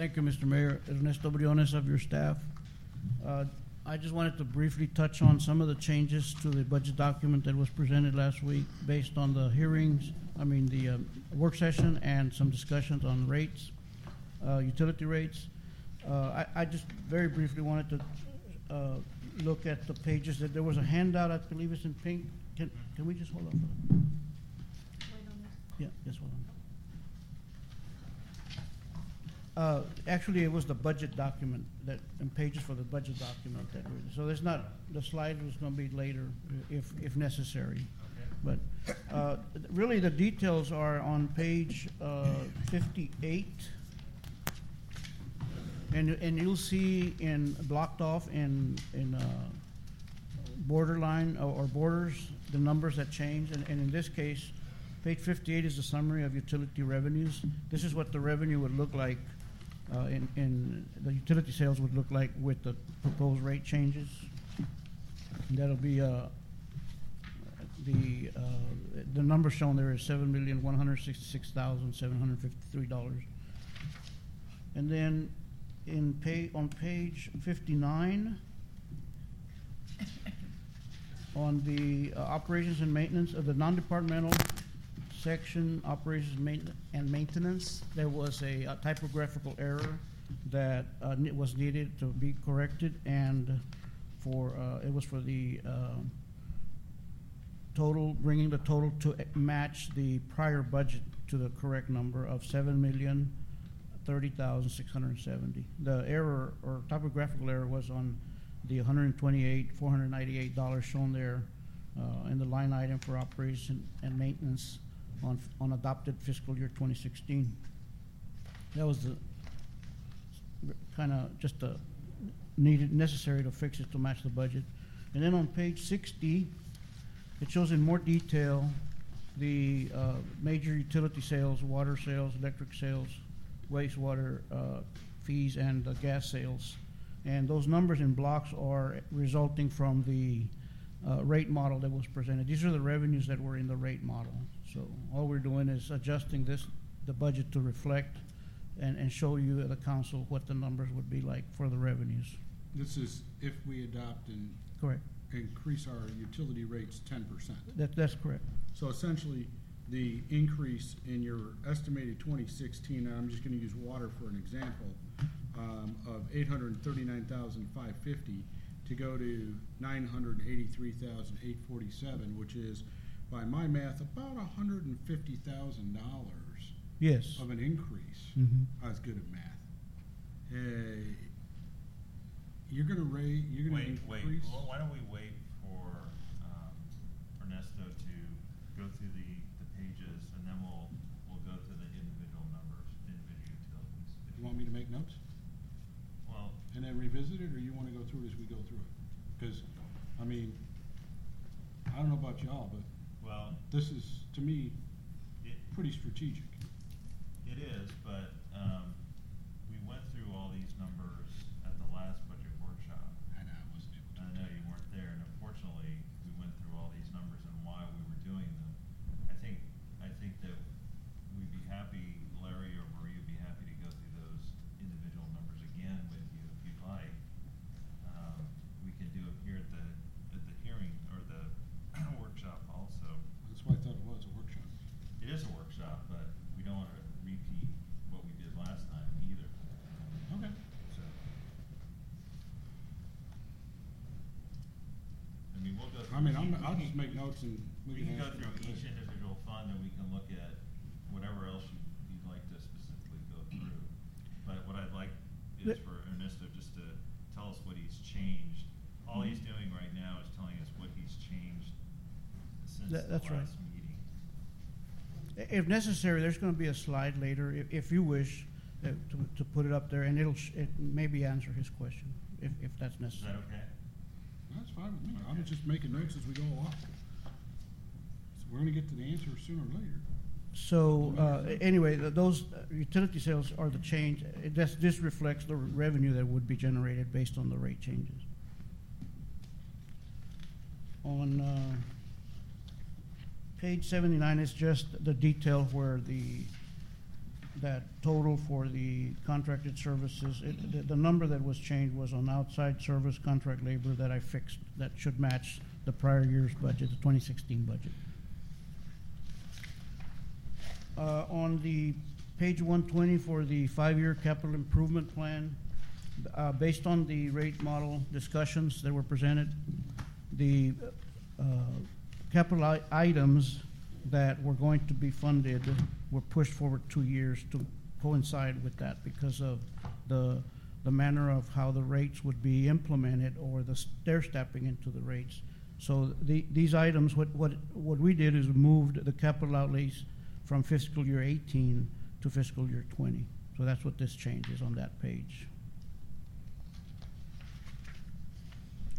Thank you, Mr. Mayor. Ernesto Briones of your staff. Uh, I just wanted to briefly touch on some of the changes to the budget document that was presented last week based on the hearings, I mean, the um, work session and some discussions on rates, uh, utility rates. Uh, I I just very briefly wanted to uh, look at the pages, that there was a handout, I believe it's in pink. Can can we just hold on for that? Yeah, just hold on. Uh, actually, it was the budget document that, and pages for the budget document that, we- so there's not, the slide was gonna be later if, if necessary. But, uh, really, the details are on page, uh, fifty-eight. And, and you'll see in, blocked off in, in, uh, borderline or or borders, the numbers that change, and, and in this case, page fifty-eight is the summary of utility revenues. This is what the revenue would look like, uh, in, in, the utility sales would look like with the proposed rate changes. That'll be, uh, the, uh, the number shown there is seven million, one hundred sixty-six thousand, seven hundred fifty-three dollars. And then in pay, on page fifty-nine, on the uh, operations and maintenance of the non-departmental section, operations and maintenance, there was a typographical error that uh, was needed to be corrected, and for, uh, it was for the um, total, bringing the total to match the prior budget to the correct number of seven million, thirty thousand, six hundred and seventy. The error, or typographical error, was on the one hundred and twenty-eight, four hundred and ninety-eight dollars shown there uh, in the line item for operation and maintenance on, on adopted fiscal year twenty sixteen. That was the, kind of just a needed, necessary to fix it to match the budget. And then on page sixty, it shows in more detail the uh, major utility sales, water sales, electric sales, wastewater uh, fees, and uh, gas sales. And those numbers in blocks are resulting from the uh, rate model that was presented. These are the revenues that were in the rate model. So all we're doing is adjusting this, the budget to reflect and, and show you, at the council, what the numbers would be like for the revenues. This is if we adopt and Correct. increase our utility rates ten percent. That, that's correct. So essentially, the increase in your estimated twenty sixteen, and I'm just gonna use water for an example, um, of eight hundred and thirty-nine thousand five fifty to go to nine hundred and eighty-three thousand eight forty-seven, which is, by my math, about a hundred and fifty thousand dollars Yes. of an increase. Mhm. I was good at math. Uh, you're gonna raise, you're gonna Wait, wait, well, why don't we wait for, um, Ernesto to go through the, the pages, and then we'll, we'll go through the individual numbers, individual utilities. You want me to make notes Well, and then revisit it, or you wanna go through it as we go through it? Cause, I mean, I don't know about y'all, but well, this is, to me, it, pretty strategic. it is, but, um, we went through all these numbers at the last budget workshop. I know, I wasn't able to. I know you weren't there, and unfortunately, we went through all these numbers and why we were doing them. I think, I think that we'd be happy, Larry or Marie would be happy to go through those individual numbers again with you if you'd like. Um, we can do it here at the, at the hearing, or the workshop also. That's why I thought it was a workshop. It is a workshop, but we don't wanna repeat what we did last time either. Okay. So. I mean, we'll go through. I mean, I'm, each- I'll just make notes and we We can. can go ask through them. each individual fund and we can look at whatever else you, you'd like to specifically go through. But what I'd like is The- for Ernesto just to tell us what he's changed. All he's doing right now is telling us what he's changed since the That- that's right. last meeting. If necessary, there's going to be a slide later, if, if you wish, uh, to, to put it up there, and it'll, sh- it maybe answer his question, if, if that's Is that necessary. okay? That's fine with me. I'm Okay. just making notes as we go along. So we're gonna get to the answer sooner or later. So, uh, anyway, th- those uh, utility sales are the change, this, this reflects the revenue that would be generated based on the rate changes. On, uh, page seventy-nine is just the detail where the, that total for the contracted services, it, the, the number that was changed was on outside service contract labor that I fixed, that should match the prior year's budget, the twenty sixteen budget. Uh, on the page one twenty for the five-year capital improvement plan, uh, based on the rate model discussions that were presented, the, uh, capital i- items that were going to be funded were pushed forward two years to coincide with that because of the, the manner of how the rates would be implemented or the stair stepping into the rates. So the, these items, what, what, what we did is moved the capital outlays from fiscal year eighteen to fiscal year twenty. So that's what this change is on that page.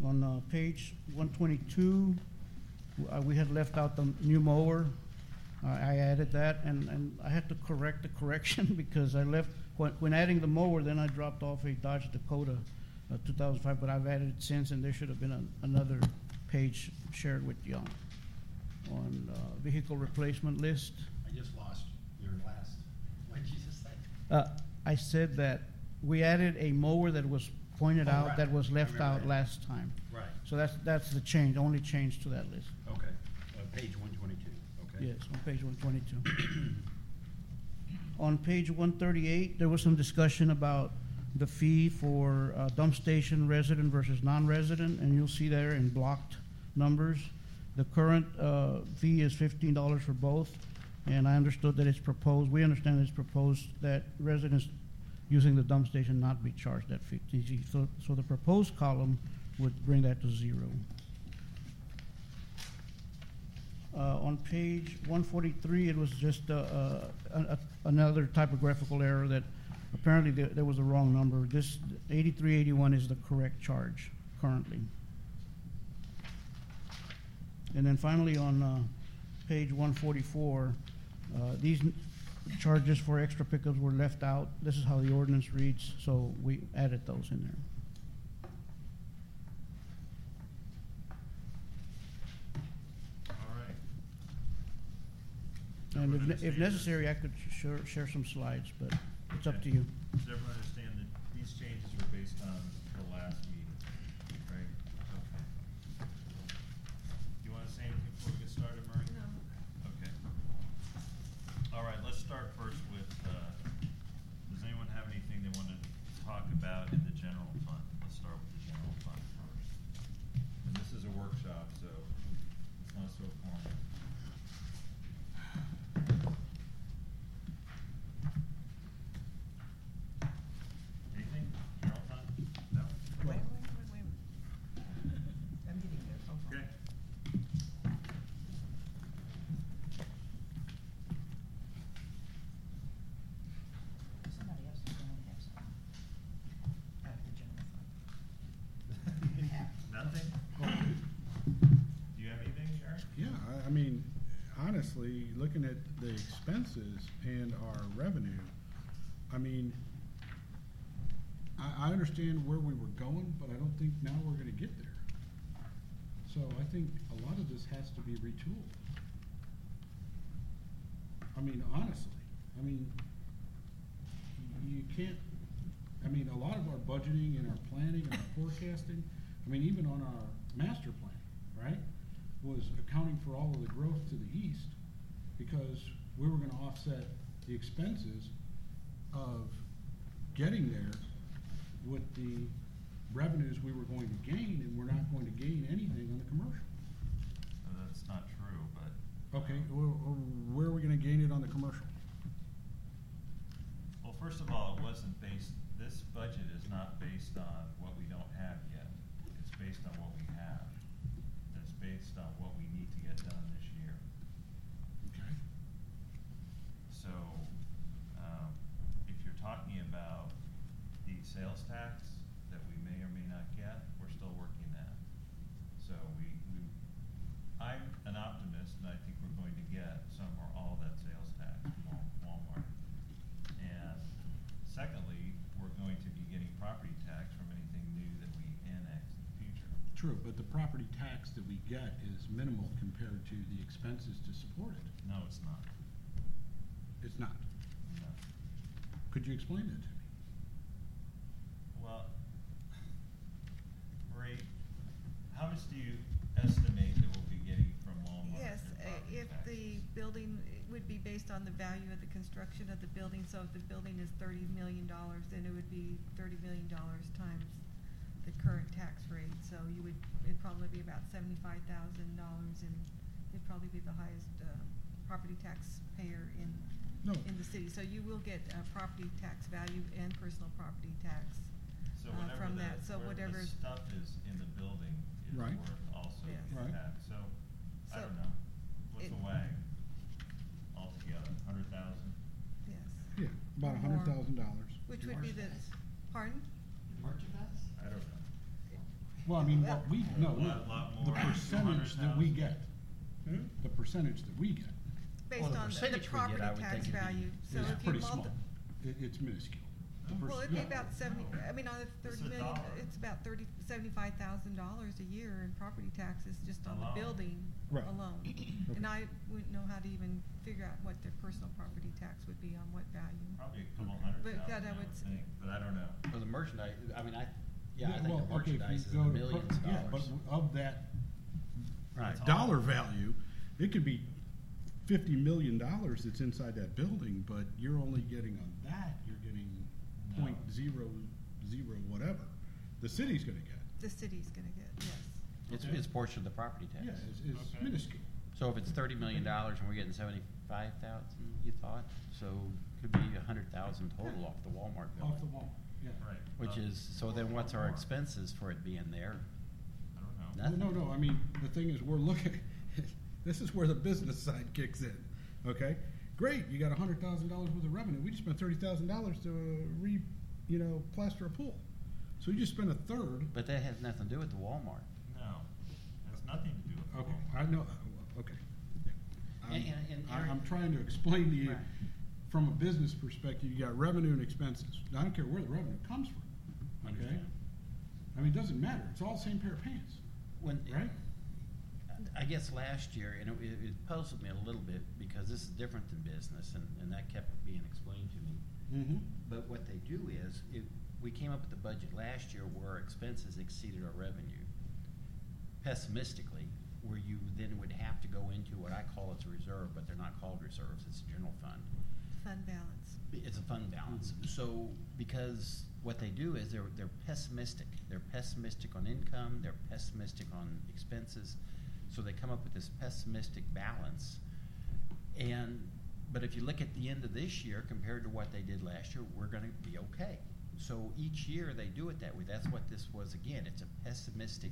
On, uh, page one twenty-two, uh, we had left out the new mower. Uh, I added that, and, and I had to correct the correction because I left, when, when adding the mower, then I dropped off a Dodge Dakota, uh, two thousand five, but I've added it since, and there should have been an- another page shared with you on, on, uh, vehicle replacement list. I just lost your last, what did you just say? Uh, I said that we added a mower that was pointed Oh, out right. that was left out that. last time. Right, So that's, that's the change, only change to that list. okay, uh, page one twenty-two, okay. Yes, on page one twenty-two. On page one thirty-eight, there was some discussion about the fee for uh, dump station resident versus non-resident, and you'll see there in blocked numbers. The current uh, fee is fifteen dollars for both, and I understood that it's proposed, we understand it's proposed that residents using the dump station not be charged that fifty. So, so the proposed column would bring that to zero. Uh, on page one forty-three, it was just, uh, uh, a- another typographical error that apparently there, there was a wrong number. This eighty-three eighty-one is the correct charge currently. And then finally, on, uh, page one forty-four, uh, these n- charges for extra pickups were left out. This is how the ordinance reads, so we added those in there. All right. And if, if necessary, I could share, share some slides, but it's up to you. Does everyone understand that these changes were based on the last meeting, right? Okay. You wanna say anything before we get started, Murray? No. Okay. All right, let's start first with, uh, does anyone have anything they wanna talk about in the general fund? Let's start with the general fund first. And this is a workshop, so it's not so formal. Anything, general fund? No? Wait, wait, wait, wait. I'm getting there. Hold on. Okay. Somebody else is going to have something. Out of the general fund. Nothing? Do you have anything, Eric? Yeah, I, I mean, honestly, looking at the expenses and our revenue, I mean, I, I understand where we were going, but I don't think now we're gonna get there. So I think a lot of this has to be retooled. I mean, honestly, I mean, you can't, I mean, a lot of our budgeting and our planning and our forecasting, I mean, even on our master plan, right? Was accounting for all of the growth to the east because we were gonna offset the expenses of getting there with the revenues we were going to gain, and we're not going to gain anything on the commercial. Uh, That's not true, but. Okay, well, where are we gonna gain it on the commercial? Well, first of all, it wasn't based, this budget is not based on what we don't have yet. It's based on what we have. It's based on what we need to get done this year. Okay. So, um, if you're talking about the sales tax that we may or may not get, we're still working that. So we, we, I'm an optimist and I think we're going to get some or all of that sales tax from Walmart. And secondly, we're going to be getting property tax from anything new that we annex in the future. True, but the property tax that we get is minimal compared to the expenses to support it. No, it's not. It's not. No. Could you explain that to me? Well, Marie, how much do you estimate that we'll be getting from Walmart? Yes, in uh, if tax? the building would be based on the value of the construction of the building, so if the building is thirty million dollars, then it would be thirty million dollars times the current tax rate, so you would, it'd probably be about seventy-five thousand dollars, and it'd probably be the highest, uh, property tax payer in, No. in the city, so you will get, uh, property tax value and personal property tax, So uh, whatever from the, that, so whatever whatever. the stuff is in the building is Right. worth also Yes. gets Right. taxed, so, I So, don't know, what's it- the wag altogether, hundred thousand? Yes, Yeah, about a Or hundred more. thousand dollars. which would be the, pardon? Merchandise? I don't know. Well, I mean, what we, no, A lot- lot the more, percentage that we 200,000. get, Hmm? the percentage that we get Based Well, the on the- the percentage we get, property I would tax think it'd be- value, so is if you pretty multi- It, it's minuscule. The pers- Well, it'd be yeah. about seventy, I mean, on the It's thirty a million, dollar. it's about thirty, seventy-five thousand dollars a year in property taxes just on the Alone. building Right. alone. And I wouldn't know how to even figure out what their personal property tax would be on what value. Probably a couple hundred But God, thousand, I I would would s- think, but I don't know. Well, the merchandise, I mean, I, yeah, I think well, the okay, if you merchandise is go in the to per- millions of Yeah, but dollars. of that Right. Dollar value, it could be fifty million dollars that's inside that building, but you're only getting on that, you're getting No. point zero zero whatever. The city's gonna get. The city's gonna get, yes. It's, Okay. it's portion of the property tax. Yeah, it's, it's Okay. minuscule. So if it's thirty million dollars and we're getting seventy-five thousand, you thought, so could be a hundred thousand total off the Walmart building. Off the building. wall, yeah. Right. Which Uh, is, so then what's our expenses for it being there? I don't know. Well, Nothing. no, no, I mean, the thing is, we're looking, this is where the business side kicks in, okay? Great, you got a hundred thousand dollars worth of revenue, we just spent thirty thousand dollars to uh, re, you know, plaster a pool. So you just spent a third, But that has nothing to do with the Walmart. No, has nothing to do with okay, Walmart. I know, uh, okay. yeah. I'm- And- and- and I- I'm trying to explain to you, Right. from a business perspective, you got revenue and expenses. I don't care where the revenue comes from, okay? Understand. I mean, it doesn't matter, it's all the same pair of pants, When, right? I guess last year, and it, it puzzled me a little bit because this is different than business and, and that kept being explained to me. Mm-hmm. But what they do is, if, we came up with the budget last year where our expenses exceeded our revenue pessimistically, where you then would have to go into what I call it's a reserve, but they're not called reserves, it's a general fund. Fund balance. It's a fund balance. So, because what they do is they're, they're pessimistic. They're pessimistic on income, they're pessimistic on expenses. So they come up with this pessimistic balance. And, but if you look at the end of this year compared to what they did last year, we're gonna be okay. So each year they do it that way. That's what this was again. It's a pessimistic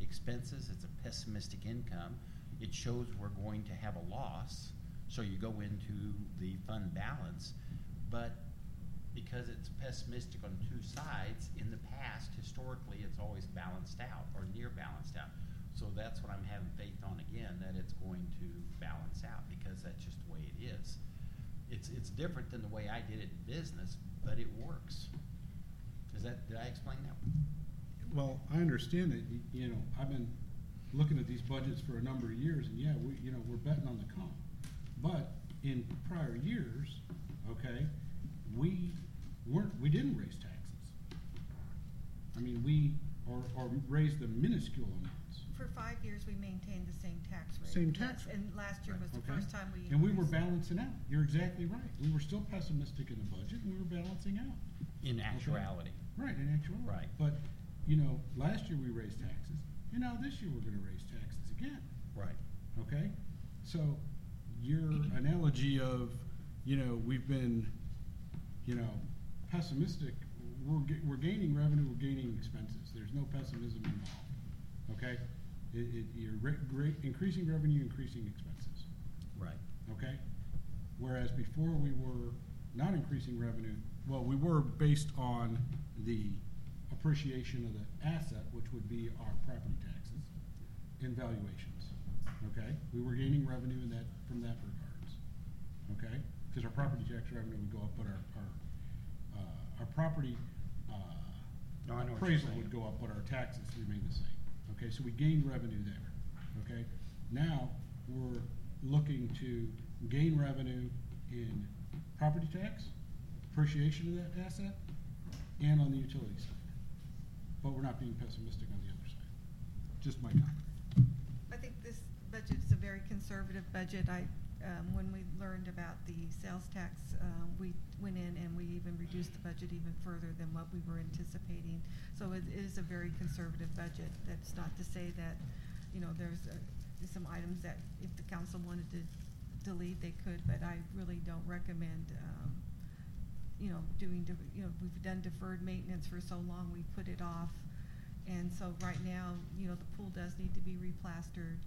expenses, it's a pessimistic income. It shows we're going to have a loss. So you go into the fund balance, but because it's pessimistic on two sides, in the past, historically, it's always balanced out or near balanced out. So that's what I'm having faith on again, that it's going to balance out because that's just the way it is. It's, it's different than the way I did it in business, but it works. Is that, did I explain that? Well, I understand that, y- you know, I've been looking at these budgets for a number of years, and yeah, we, you know, we're betting on the come. But in prior years, okay, we weren't, we didn't raise taxes. I mean, we, or, or raised the minuscule amounts. For five years, we maintained the same tax rate. Same tax Yes, rate. And last year was the Okay? first time we. And we were increased. balancing out. You're exactly right. We were still pessimistic in the budget, and we were balancing out. In actuality. Right, in actuality. Right. But, you know, last year we raised taxes, and now this year we're gonna raise taxes again. Right. Okay? So your analogy of, you know, we've been, you know, pessimistic, we're, ga- we're gaining revenue, we're gaining expenses. There's no pessimism involved. Okay? It, it, you're re- great, increasing revenue, increasing expenses. Right. Okay? Whereas before we were not increasing revenue, well, we were based on the appreciation of the asset, which would be our property taxes and valuations. Okay? We were gaining revenue in that, from that regards. Okay? Because our property tax revenue would go up, but our, our, uh, our property, uh, No, I know what you're appraisal saying. would go up, but our taxes remain the same. Okay, so we gained revenue there, okay? Now, we're looking to gain revenue in property tax, depreciation of that asset and on the utility side. But we're not being pessimistic on the other side. Just my comment. I think this budget's a very conservative budget. I, um, when we learned about the sales tax, um, we went in and we even reduced the budget even further than what we were anticipating. So it is a very conservative budget. That's not to say that, you know, there's, uh, there's some items that if the council wanted to delete, they could, but I really don't recommend, um, you know, doing, de- you know, we've done deferred maintenance for so long, we put it off. And so right now, you know, the pool does need to be replastered.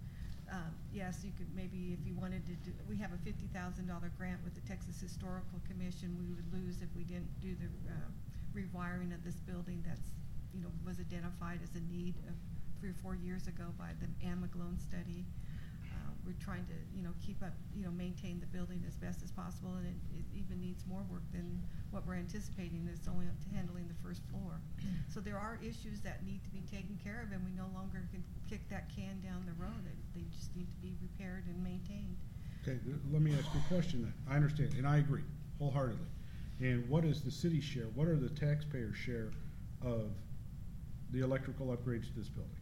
Um, yes, you could maybe, if you wanted to do, we have a fifty thousand dollar grant with the Texas Historical Commission, we would lose if we didn't do the, uh, rewiring of this building that's, you know, was identified as a need of three or four years ago by the Anne McGlone study. We're trying to, you know, keep up, you know, maintain the building as best as possible, and it, it even needs more work than what we're anticipating, it's only up to handling the first floor. So there are issues that need to be taken care of, and we no longer can kick that can down the road, It- they just need to be repaired and maintained. Okay, th- let me ask you a question then. I understand, and I agree wholeheartedly. And what is the city's share, what are the taxpayers' share of the electrical upgrades to this building?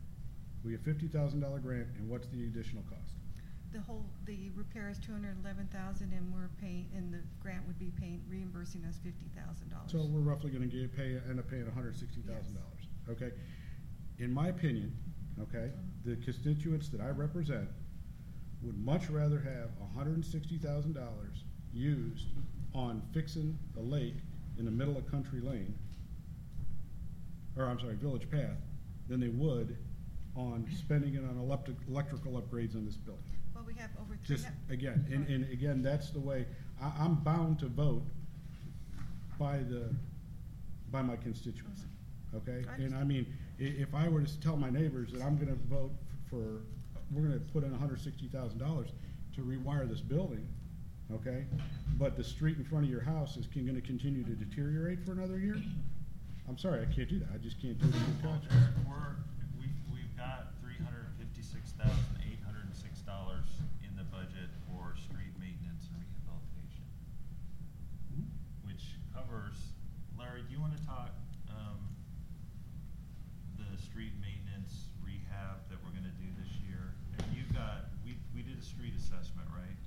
We have fifty thousand dollar grant, and what's the additional cost? The whole, the repair is two hundred and eleven thousand, and we're paying, and the grant would be paying, reimbursing us fifty thousand dollars. So we're roughly gonna get, pay, end up paying hundred sixty thousand dollars, okay? In my opinion, okay, the constituents that I represent would much rather have hundred and sixty thousand dollars used on fixing a lake in the middle of Country Lane, or I'm sorry, Village Path, than they would on spending it on electric, electrical upgrades on this building. Well, we have over three. Just, hu- again, and, and again, that's the way, I, I'm bound to vote by the, by my constituency, mm-hmm. okay? I And I mean, i- if I were to tell my neighbors that I'm gonna vote for, we're gonna put in hundred sixty thousand dollars to rewire this building, okay? But the street in front of your house is con- gonna continue to deteriorate for another year? I'm sorry, I can't do that, I just can't do it in good conscience. we're, we, we've got three hundred and fifty-six thousand, eight hundred and six dollars in the budget for street maintenance and rehabilitation, Mhm. which covers, Larry, do you wanna talk, um, the street maintenance rehab that we're gonna do this year? And you've got, we, we did a street assessment, right?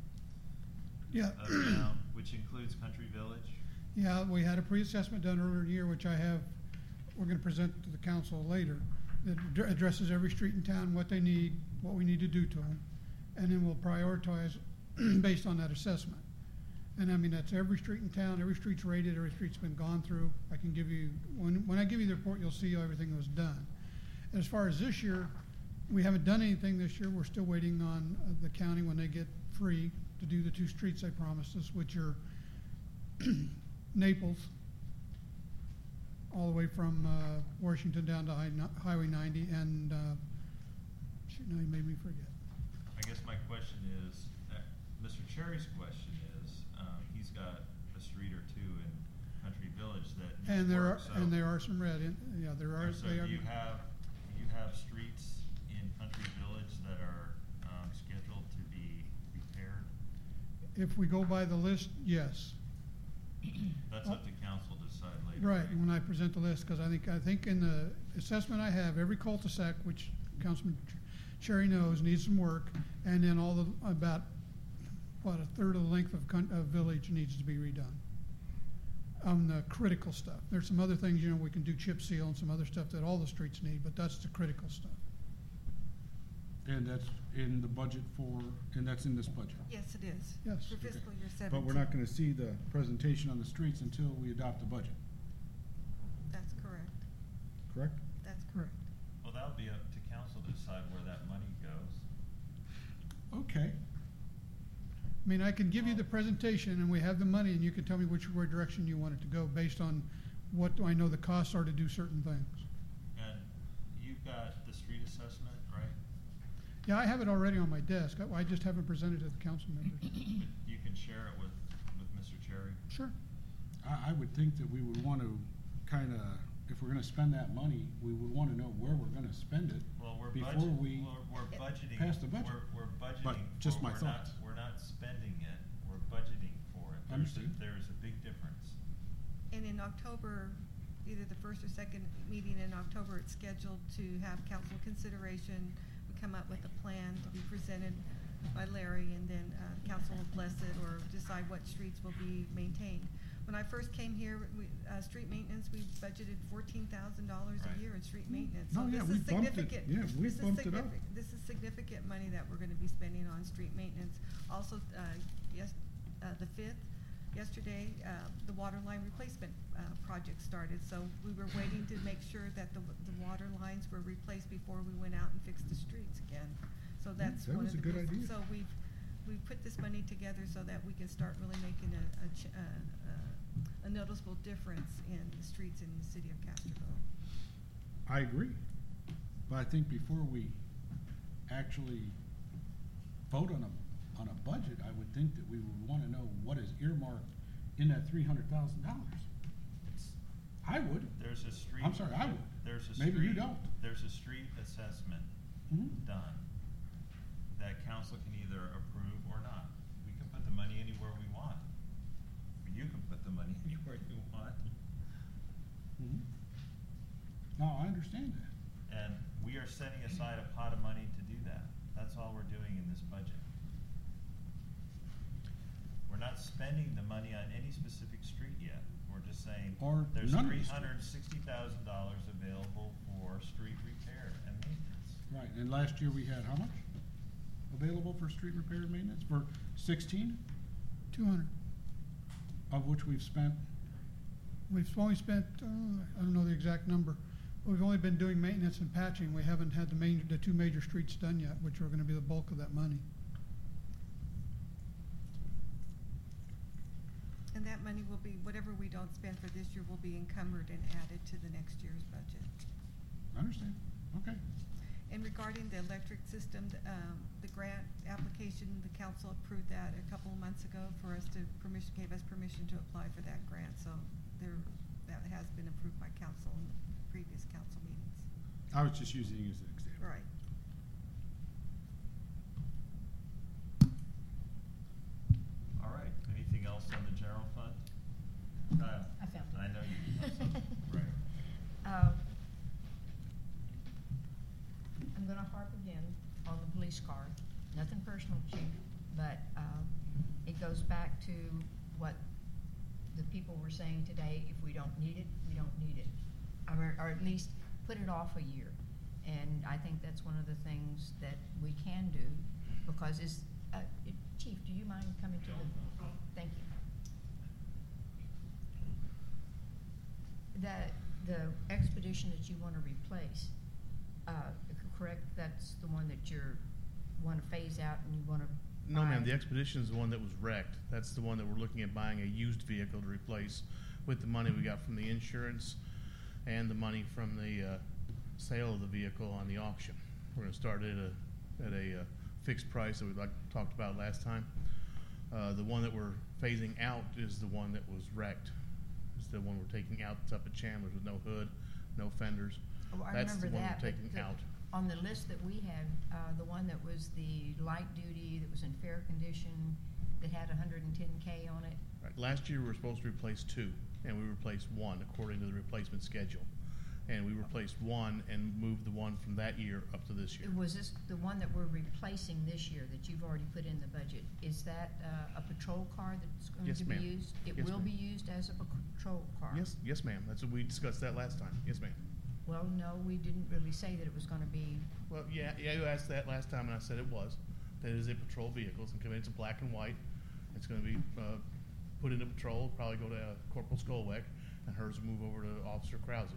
Yeah, Of town, which includes Country Village? Yeah, we had a pre-assessment done earlier in the year, which I have, we're gonna present to the council later. That ad- addresses every street in town, what they need, what we need to do to them, and then we'll prioritize based on that assessment. And I mean, that's every street in town, every street's rated, every street's been gone through. I can give you, when, when I give you the report, you'll see everything that was done. As far as this year, we haven't done anything this year. We're still waiting on uh, the county when they get free to do the two streets they promised us, which are Naples, all the way from uh, Washington down to Hi- Highway 90, and, uh, shoot, now you made me forget. I guess my question is, uh, Mr. Cherry's question is, um, he's got a street or two in Country Village that needs And there are, work, so. and there are some red, in yeah, there are, So they are. do you have, you have streets in Country Village that are, um, scheduled to be repaired? If we go by the list, yes. That's up to council to decide later. Right, when I present the list, because I think, I think in the assessment I have, every cul-de-sac, which Councilman Cherry knows, needs some work, and then all the, about, what, a third of the length of, coun- of village needs to be redone. On the critical stuff. There's some other things, you know, we can do chip seal and some other stuff that all the streets need, but that's the critical stuff. And that's in the budget for, and that's in this budget? Yes, it is. Yes. For fiscal year seventeen. But we're not gonna see the presentation on the streets until we adopt the budget, That's correct. correct? That's correct. Well, that'll be up to council to decide where that money goes. Okay. I mean, I can give you the presentation and we have the money and you can tell me which way direction you want it to go based on what do I know the costs are to do certain things. And you've got the street assessment, right? Yeah, I have it already on my desk. I I just haven't presented it to the council members. You can share it with, with Mr. Cherry. Sure. I, I would think that we would wanna kinda, if we're gonna spend that money, we would wanna know where we're gonna spend it. Well, we're Before budgeting, we we're, we're budgeting. pass the budget. We're, we're budgeting. just for- my we're not- thoughts. We're not spending it, we're budgeting for it. There's a- Understood. There's a big difference. And in October, either the first or second meeting in October, it's scheduled to have council consideration. We come up with a plan to be presented by Larry, and then, uh, council will bless it or decide what streets will be maintained. When I first came here, we, uh, street maintenance, we budgeted fourteen thousand dollars Right. a year in street maintenance. No, So yeah, this we is bumped it. significant. Yeah, we This is bumped it up. significant. This is significant money that we're gonna be spending on street maintenance. Also, uh, yes, uh, the fifth, yesterday, uh, the water line replacement, uh, project started. So we were waiting to make sure that the, the water lines were replaced before we went out and fixed the streets again. So that's that one was of a the. good reasons. idea. So we've, we've put this money together so that we can start really making a, a, ch- uh, uh, a noticeable difference in the streets in the city of Castroville. I agree. But I think before we actually vote on a, on a budget, I would think that we would wanna know what is earmarked in that three hundred thousand dollars. I would. There's a street. I'm sorry, I would. There's a street. Maybe you don't. There's a street assessment Mhm. done that council can either approve or not. We can put the money anywhere we want. You can put the money anywhere you want. Mhm. No, I understand that. And we are setting aside a pot of money to do that. That's all we're doing in this budget. We're not spending the money on any specific street yet. We're just saying, Or there's none of the three streets. hundred and sixty thousand dollars available for street repair and maintenance. Right, and last year we had how much available for street repair and maintenance? For sixteen, Two hundred. of which we've spent, We've only spent, uh, I don't know the exact number. We've only been doing maintenance and patching. We haven't had the main, the two major streets done yet, which are gonna be the bulk of that money. And that money will be, whatever we don't spend for this year will be encumbered and added to the next year's budget. I understand, okay. And regarding the electric system, the, um, the grant application, the council approved that a couple of months ago for us to permission, gave us permission to apply for that grant, so there, that has been approved by council in previous council meetings. I was just using it as an example. Right. All right, else on the general fund? Kyle? I found it. I know you something, right. Uh, I'm gonna harp again on the police car, nothing personal, chief, but, uh, it goes back to what the people were saying today, if we don't need it, we don't need it. Or, or at least put it off a year. And I think that's one of the things that we can do, because it's, uh, it- chief, do you mind coming to the, thank you. That, the expedition that you wanna replace, uh, correct, that's the one that you're, wanna phase out and you wanna No, ma'am, the Expedition is the one that was wrecked. That's the one that we're looking at buying a used vehicle to replace with the money we got from the insurance and the money from the, uh, sale of the vehicle on the auction. We're gonna start at a, at a, uh, fixed price that we like, talked about last time. Uh, the one that we're phasing out is the one that was wrecked. It's the one we're taking out that's up at Chandler's with no hood, no fenders. Oh, I That's the remember one we're that, but taking the- out. On the list that we had, uh, the one that was the light duty, that was in fair condition, that had hundred and ten K on it. Right, last year we were supposed to replace two, and we replaced one according to the replacement schedule. And we replaced one and moved the one from that year up to this year. Was this the one that we're replacing this year that you've already put in the budget? Is that, uh, a patrol car that's going Yes, to be ma'am. used? It Yes, will ma'am. be used as a patrol car? Yes, yes, ma'am, that's what, we discussed that last time, yes, ma'am. Well, no, we didn't really say that it was gonna be, Well, yeah, yeah, you asked that last time, and I said it was. That is a patrol vehicle, it's in- it's a black and white. It's gonna be, uh, put into patrol, probably go to uh, Corporal Skolweck, and hers will move over to Officer Krause.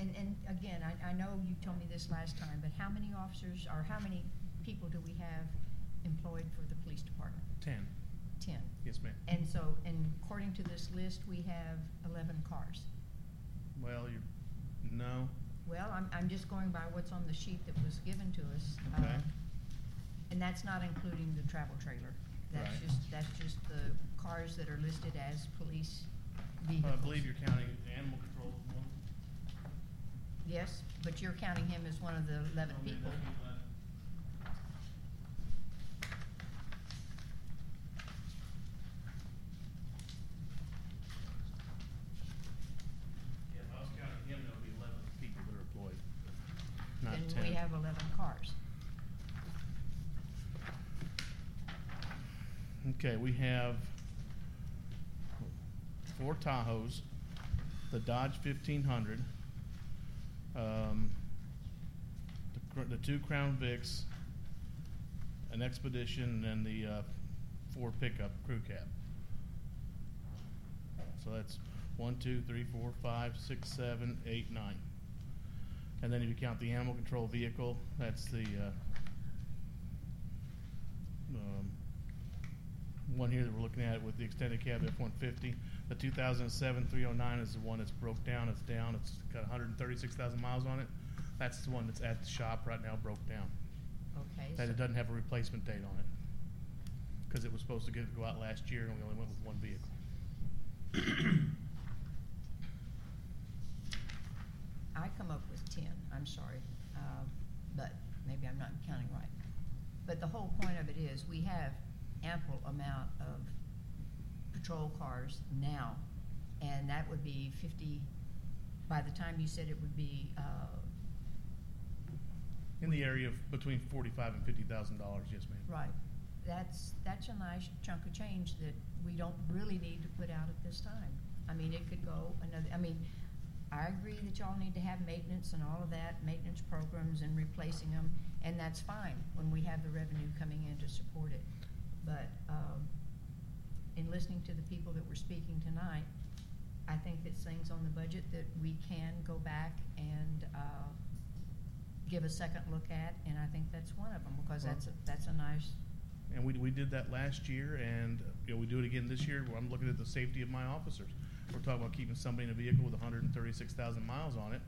and, and again, I, I know you told me this last time, but how many officers, or how many people do we have employed for the police department? Ten, Ten. yes, ma'am. And so, and according to this list, we have eleven cars. Well, you, no, Well, I'm, I'm just going by what's on the sheet that was given to us. uh, Okay. And that's not including the travel trailer. That's Right. just, that's just the cars that are listed as police vehicles. I believe you're counting animal control as one. Yes, but you're counting him as one of the eleven Okay, people. Eleven. eleven cars. Okay, we have four Tahoes, the Dodge fifteen hundred, um, the, two Crown Vics, an Expedition, and the, uh, Ford pickup crew cab. So that's one, two, three, four, five, six, seven, eight, nine. And then if you count the animal control vehicle, that's the, uh, um, one here that we're looking at with the extended cab F-150. The 2007 309 is the one that's broke down, it's down, it's got 136,000 miles on it. That's the one that's at the shop right now, broke down. Okay, That so- it doesn't have a replacement date on it. Because it was supposed to get, go out last year and we only went with one vehicle. I come up with I'm sorry, uh, but maybe I'm not counting right. But the whole point of it is, we have ample amount of patrol cars now, and that would be fifty, by the time you said it would be, uh, In the area of between 45 and 50,000 dollars, yes ma'am. right, that's, that's a nice chunk of change that we don't really need to put out at this time. I mean, it could go another, I mean, I agree that y'all need to have maintenance and all of that, maintenance programs and replacing them, and that's fine when we have the revenue coming in to support it. But, um, in listening to the people that were speaking tonight, I think it's things on the budget that we can go back and, uh, give a second look at, and I think that's one of them, because that's, a that's a nice, And we, we did that last year, and, you know, we do it again this year, I'm looking at the safety of my officers. We're talking about keeping somebody in a vehicle with hundred and thirty-six thousand miles on it,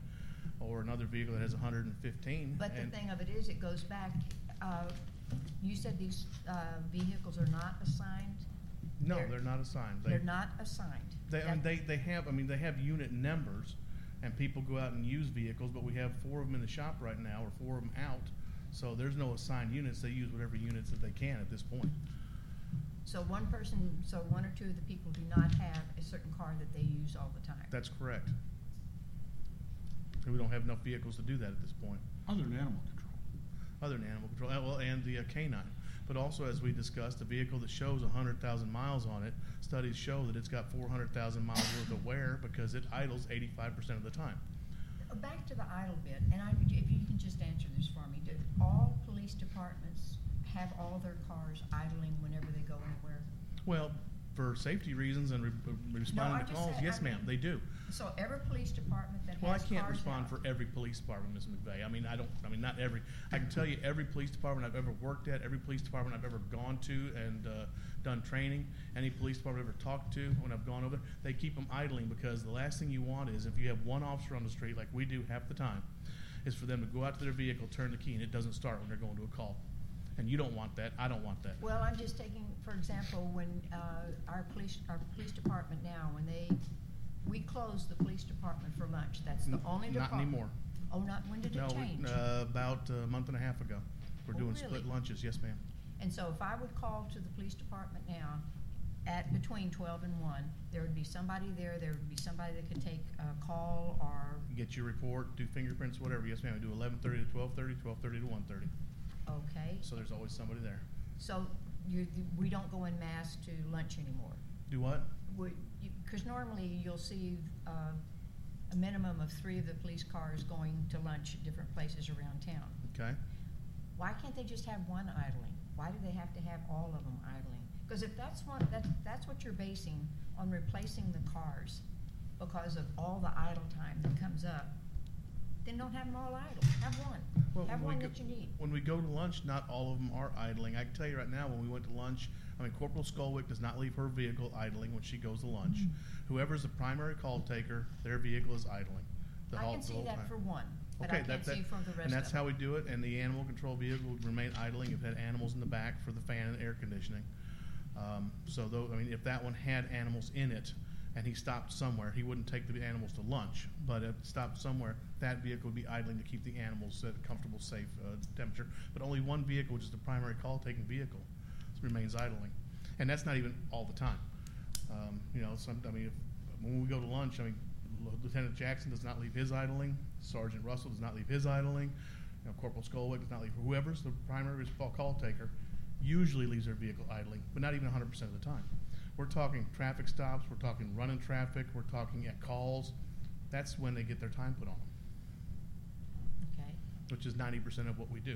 or another vehicle that has hundred and fifteen. but the thing of it is, it goes back, uh, you said these, uh, vehicles are not assigned? No, they're- they're not assigned. They- They're not assigned? They, I mean, they, they have, I mean, they have unit numbers, and people go out and use vehicles, but we have four of them in the shop right now, or four of them out. So there's no assigned units, they use whatever units that they can at this point. So one person, so one or two of the people do not have a certain car that they use all the time? That's correct. And we don't have enough vehicles to do that at this point, Other than animal control. other than animal control, uh, well, and the uh, canine. But also, as we discussed, a vehicle that shows hundred thousand miles on it, studies show that it's got four hundred thousand miles worth of wear because it idles eighty-five percent of the time. Back to the idle bit, and I, if you can just answer this for me, do all police departments have all their cars idling whenever they go anywhere? Well, for safety reasons and re- responding I to just calls, said- yes, I ma'am, mean- they do. So every police department that has Well, I cars can't respond out- for every police department, Ms. McVeigh. I mean, I don't, I mean, not every, I can tell you every police department I've ever worked at, every police department I've ever gone to and, uh, done training, any police department I've ever talked to when I've gone over there, they keep them idling because the last thing you want is if you have one officer on the street, like we do half the time, is for them to go out to their vehicle, turn the key, and it doesn't start when they're going to a call. And you don't want that, I don't want that. Well, I'm just taking, for example, when, uh, our police, our police department now, when they, we close the police department for lunch, that's the N- only not department. anymore. Oh, not, when did No, it we- change? uh, about a month and a half ago. We're Oh, doing really? split lunches, yes, ma'am. And so if I would call to the police department now, at between twelve and one, there would be somebody there, there would be somebody that could take a call or, Get your report, do fingerprints, whatever, yes, ma'am. We do eleven thirty to twelve thirty, twelve thirty to one thirty. Okay? So there's always somebody there. So you, we don't go in mass to lunch anymore? Do what? Would, you, cause normally you'll see, uh, a minimum of three of the police cars going to lunch at different places around town. Okay. Why can't they just have one idling? Why do they have to have all of them idling? Because if that's one, that's, that's what you're basing on replacing the cars because of all the idle time that comes up, then don't have them all idle. Have one. Well, Have when one we that go- you need. When we go to lunch, not all of them are idling. I can tell you right now, when we went to lunch, I mean, Corporal Skolwick does not leave her vehicle idling when she goes to lunch. Mm-hmm. Whoever's the primary call taker, their vehicle is idling. the I whole- can the see whole that time. for one, but Okay, I that- can't that- see for the rest of them. And that's how we do it, and the animal control vehicle would remain idling if it had animals in the back for the fan and air conditioning. Um, so though, I mean, if that one had animals in it, and he stopped somewhere, he wouldn't take the animals to lunch, but if it stopped somewhere, that vehicle would be idling to keep the animals at a comfortable, safe, uh, temperature. But only one vehicle, which is the primary call-taking vehicle, remains idling. And that's not even all the time. Um, you know, some, I mean, if, when we go to lunch, I mean, Lieutenant Jackson does not leave his idling, Sergeant Russell does not leave his idling, you know, Corporal Skolwick, does not leave. whoever's the primary call taker, usually leaves their vehicle idling, but not even hundred percent of the time. We're talking traffic stops, we're talking running traffic, we're talking at calls. That's when they get their time put on them, Okay, which is ninety percent of what we do.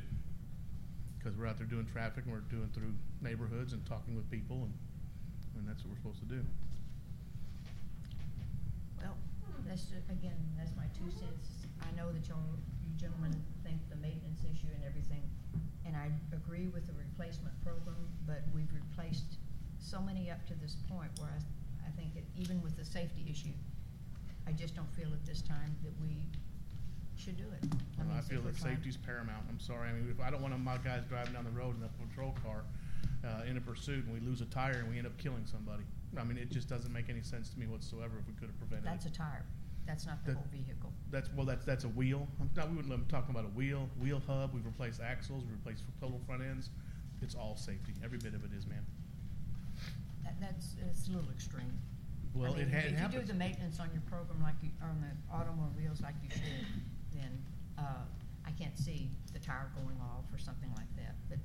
Because we're out there doing traffic and we're doing through neighborhoods and talking with people and, and that's what we're supposed to do. well, that's, ju- again, that's my two cents. I know that y'all, you gentlemen think the maintenance issue and everything, and I agree with the replacement program, but we've replaced so many up to this point where I, I think that even with the safety issue, I just don't feel at this time that we should do it. And mean, I since feel we're that trying- safety's paramount. I'm sorry. I mean, if I don't want my guys driving down the road in a patrol car uh, in a pursuit and we lose a tire and we end up killing somebody. I mean, it just doesn't make any sense to me whatsoever if we could have prevented That's a it. tire. That's not the That- whole vehicle. That's well, that's that's a wheel. I'm not. We wouldn't. I'm talking about a wheel, wheel hub. We've replaced axles. We've replaced total front ends. It's all safety. Every bit of it is, man. That, that's, it's a little extreme. I Well, mean, it, ha- it If you do happens. the maintenance on your program like you, on the automobiles like you should, then, uh, I can't see the tire going off or something like that. But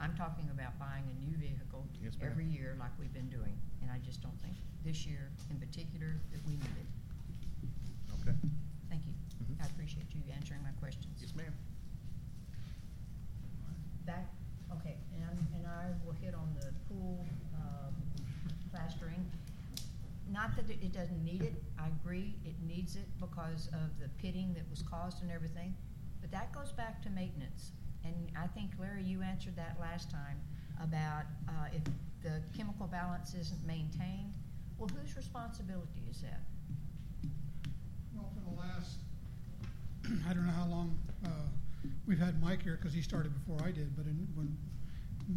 I'm talking about buying a new vehicle Yes, ma'am. every year like we've been doing. And I just don't think this year in particular that we need it. Okay. Thank you. Mhm. I appreciate you answering my questions. Yes, ma'am. Back, okay, and I'm, and I will hit on the pool, plastering. Not that it doesn't need it, I agree, it needs it because of the pitting that was caused and everything, but that goes back to maintenance. And I think, Larry, you answered that last time about, uh, if the chemical balance isn't maintained, well, whose responsibility is that? Well, for the last, I don't know how long, uh, we've had Mike here, cause he started before I did, but in, when,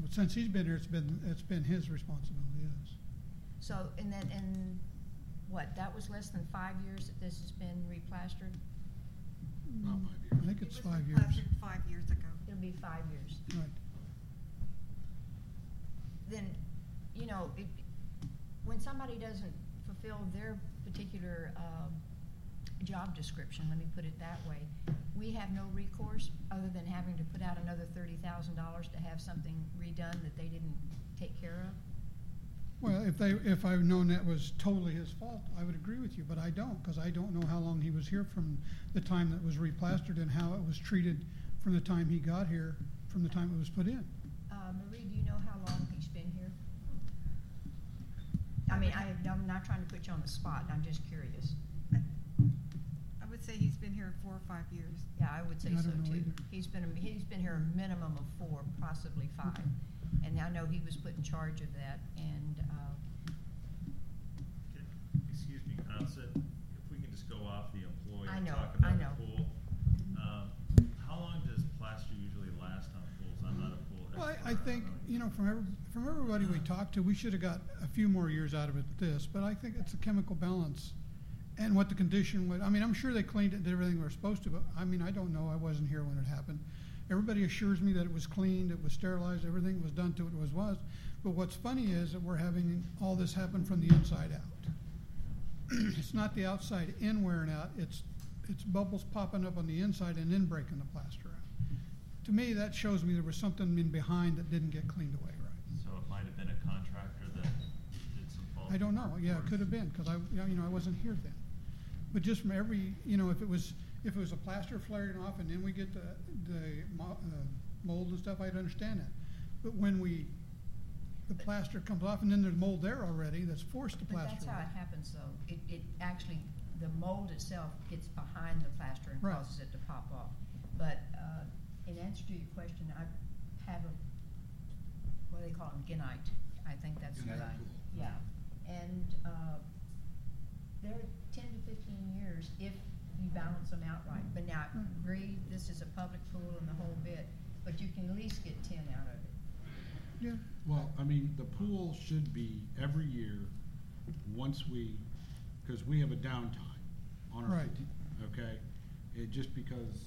since he's been here, it's been, it's been his responsibility. So, and then, and what, that was less than five years that this has been replastered? Not five I years. think It it's was five years, plastered Five years ago. It'll be five years. right. Then, you know, it, when somebody doesn't fulfill their particular, um, job description, let me put it that way, we have no recourse other than having to put out another thirty thousand dollars to have something redone that they didn't take care of? Well, if they, if I've known that was totally his fault, I would agree with you, but I don't, because I don't know how long he was here from the time that was replastered and how it was treated from the time he got here, from the time it was put in. Uh, Marie, do you know how long he's been here? I mean, I, I'm not trying to put you on the spot, I'm just curious. I would say he's been here four or five years. Yeah, I would say I so don't know too. either. He's been, a- he's been here a minimum of four, possibly five. And I know he was put in charge of that, and, uh, Excuse me, Constance, if we can just go off the employee I and know, talk I about know. the pool. Um, how long does plaster usually last on pools? I'm not a pool Well. I, I don't think, know you know, from every, from everybody we talked to, we should have got a few more years out of it than this, but I think it's the chemical balance and what the condition would, I mean, I'm sure they cleaned it, and did everything they were supposed to, but, I mean, I don't know, I wasn't here when it happened. Everybody assures me that it was cleaned, it was sterilized, everything was done to it was was, but what's funny is that we're having all this happen from the inside out. It's not the outside in wearing out, it's, it's bubbles popping up on the inside and then breaking the plaster out. To me, that shows me there was something in behind that didn't get cleaned away right. So it might have been a contractor that did some fault. I don't know, yeah, it could have been, because I, you know, I wasn't here then. But just from every, you know, if it was, if it was a plaster flaring off and then we get the, the mo- uh, mold and stuff, I'd understand that. But when we, the plaster comes off and then there's mold there already, that's forced to but plaster. that's how off. it happens though. It, it actually, the mold itself gets behind the plaster and Right. causes it to pop off. But, uh, in answer to your question, I have a, what do they call them, gunite, I think that's. the- Gunite. Yeah, and, uh, they're ten to fifteen years if you balance them out right. But now, I agree, this is a public pool and the whole bit, but you can at least get ten out of it. Yeah, Well, I mean, the pool should be every year, once we, because we have a downtime on our Right. pool, okay? It, just because,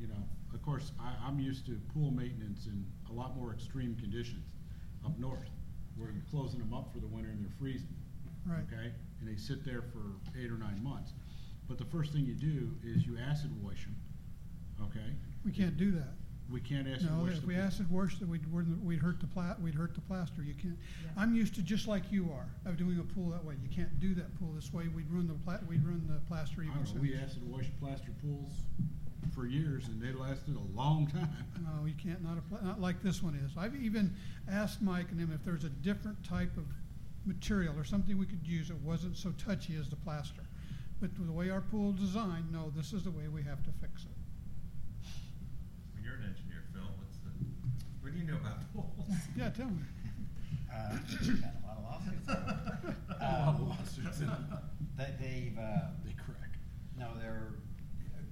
you know, of course, I, I'm used to pool maintenance in a lot more extreme conditions up north, where you're closing them up for the winter and they're freezing. Right. Okay, and they sit there for eight or nine months. But the first thing you do is you acid wash them, okay? We can't do that. We can't acid No, wash if the we pool. acid wash, that we'd, we're- we'd hurt the pla, we'd hurt the plaster, you can't. Yeah. I'm used to, just like you are, of doing a pool that way, you can't do that pool this way, we'd run the pla, we'd run the plaster I even don't know, we sooner. acid washed plaster pools for years and they lasted a long time. No, you can't, not a, pla- not like this one is. I've even asked Mike and him if there's a different type of material or something we could use that wasn't so touchy as the plaster. But with the way our pool is designed, no, this is the way we have to fix it. When you're an engineer, Phil, what's the, what do you know about pools? Yeah, tell me. Uh, got a lot of lawsuits. Um, That they've, uh, They crack. no, they're,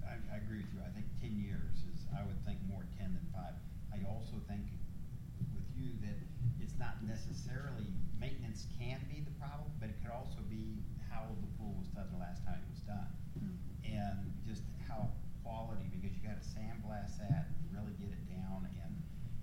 I, I agree with you, I think ten years is, I would think more ten than five. I also think with you that it's not necessarily, maintenance can be the problem, but it could also be how the pool was done the last time it was done. And just how quality, because you gotta sandblast that and really get it down and,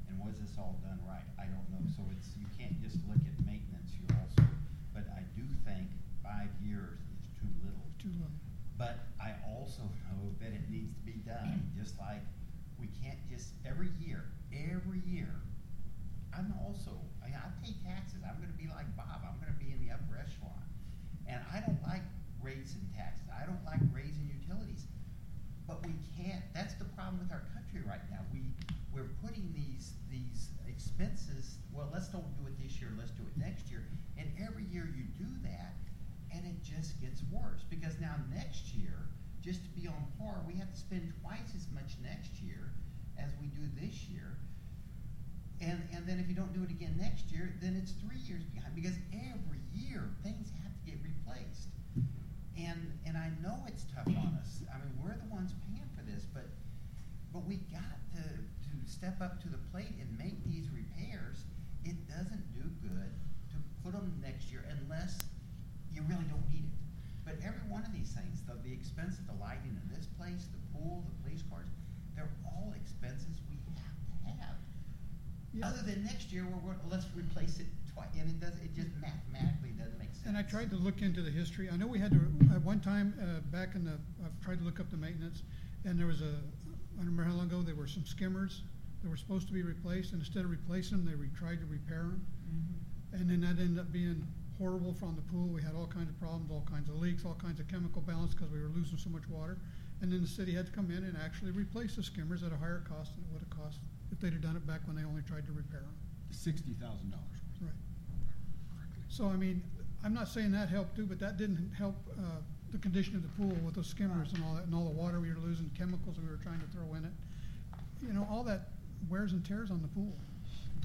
and was this all done right? I don't know, so it's, you can't just look at maintenance, you also, but I do think five years is too little. Too low. But I also know that it needs to be done, just like we can't just, every year, every year, I'm also, I, I pay taxes, I'm gonna be like Bob, I'm gonna be in the upper echelon. And I don't like raising taxes, I don't like raising utilities. But we can't, that's the problem with our country right now, we, we're putting these, these expenses, well, let's don't do it this year, let's do it next year. And every year you do that, and it just gets worse, because now next year, just to be on par, we have to spend twice as much next year as we do this year. And, and then if you don't do it again next year, then it's three years behind, because every year, things have to get replaced. And, and I know it's tough on us, I mean, we're the ones paying for this, but, but we got to, to step up to the plate and make these repairs. It doesn't do good to put them next year unless you really don't need it. But every one of these things, the, the expense of the lighting in this place, the pool, the police cars, they're all expenses we have to have. Yeah. Other than next year, we're, going, let's replace it twice, and it does, it just mathematically doesn't make sense. And I tried to look into the history. I know we had to, at one time, uh, back in the, I've tried to look up the maintenance, and there was a, I don't remember how long ago, there were some skimmers that were supposed to be replaced, and instead of replacing them, they re- tried to repair them. And then that ended up being horrible from the pool. We had all kinds of problems, all kinds of leaks, all kinds of chemical balance because we were losing so much water. And then the city had to come in and actually replace the skimmers at a higher cost than it would have cost if they'd have done it back when they only tried to repair them. Sixty thousand dollars. Right. So, I mean, I'm not saying that helped too, but that didn't help, uh, the condition of the pool with those skimmers and all that, and all the water we were losing, chemicals we were trying to throw in it. You know, all that wears and tears on the pool.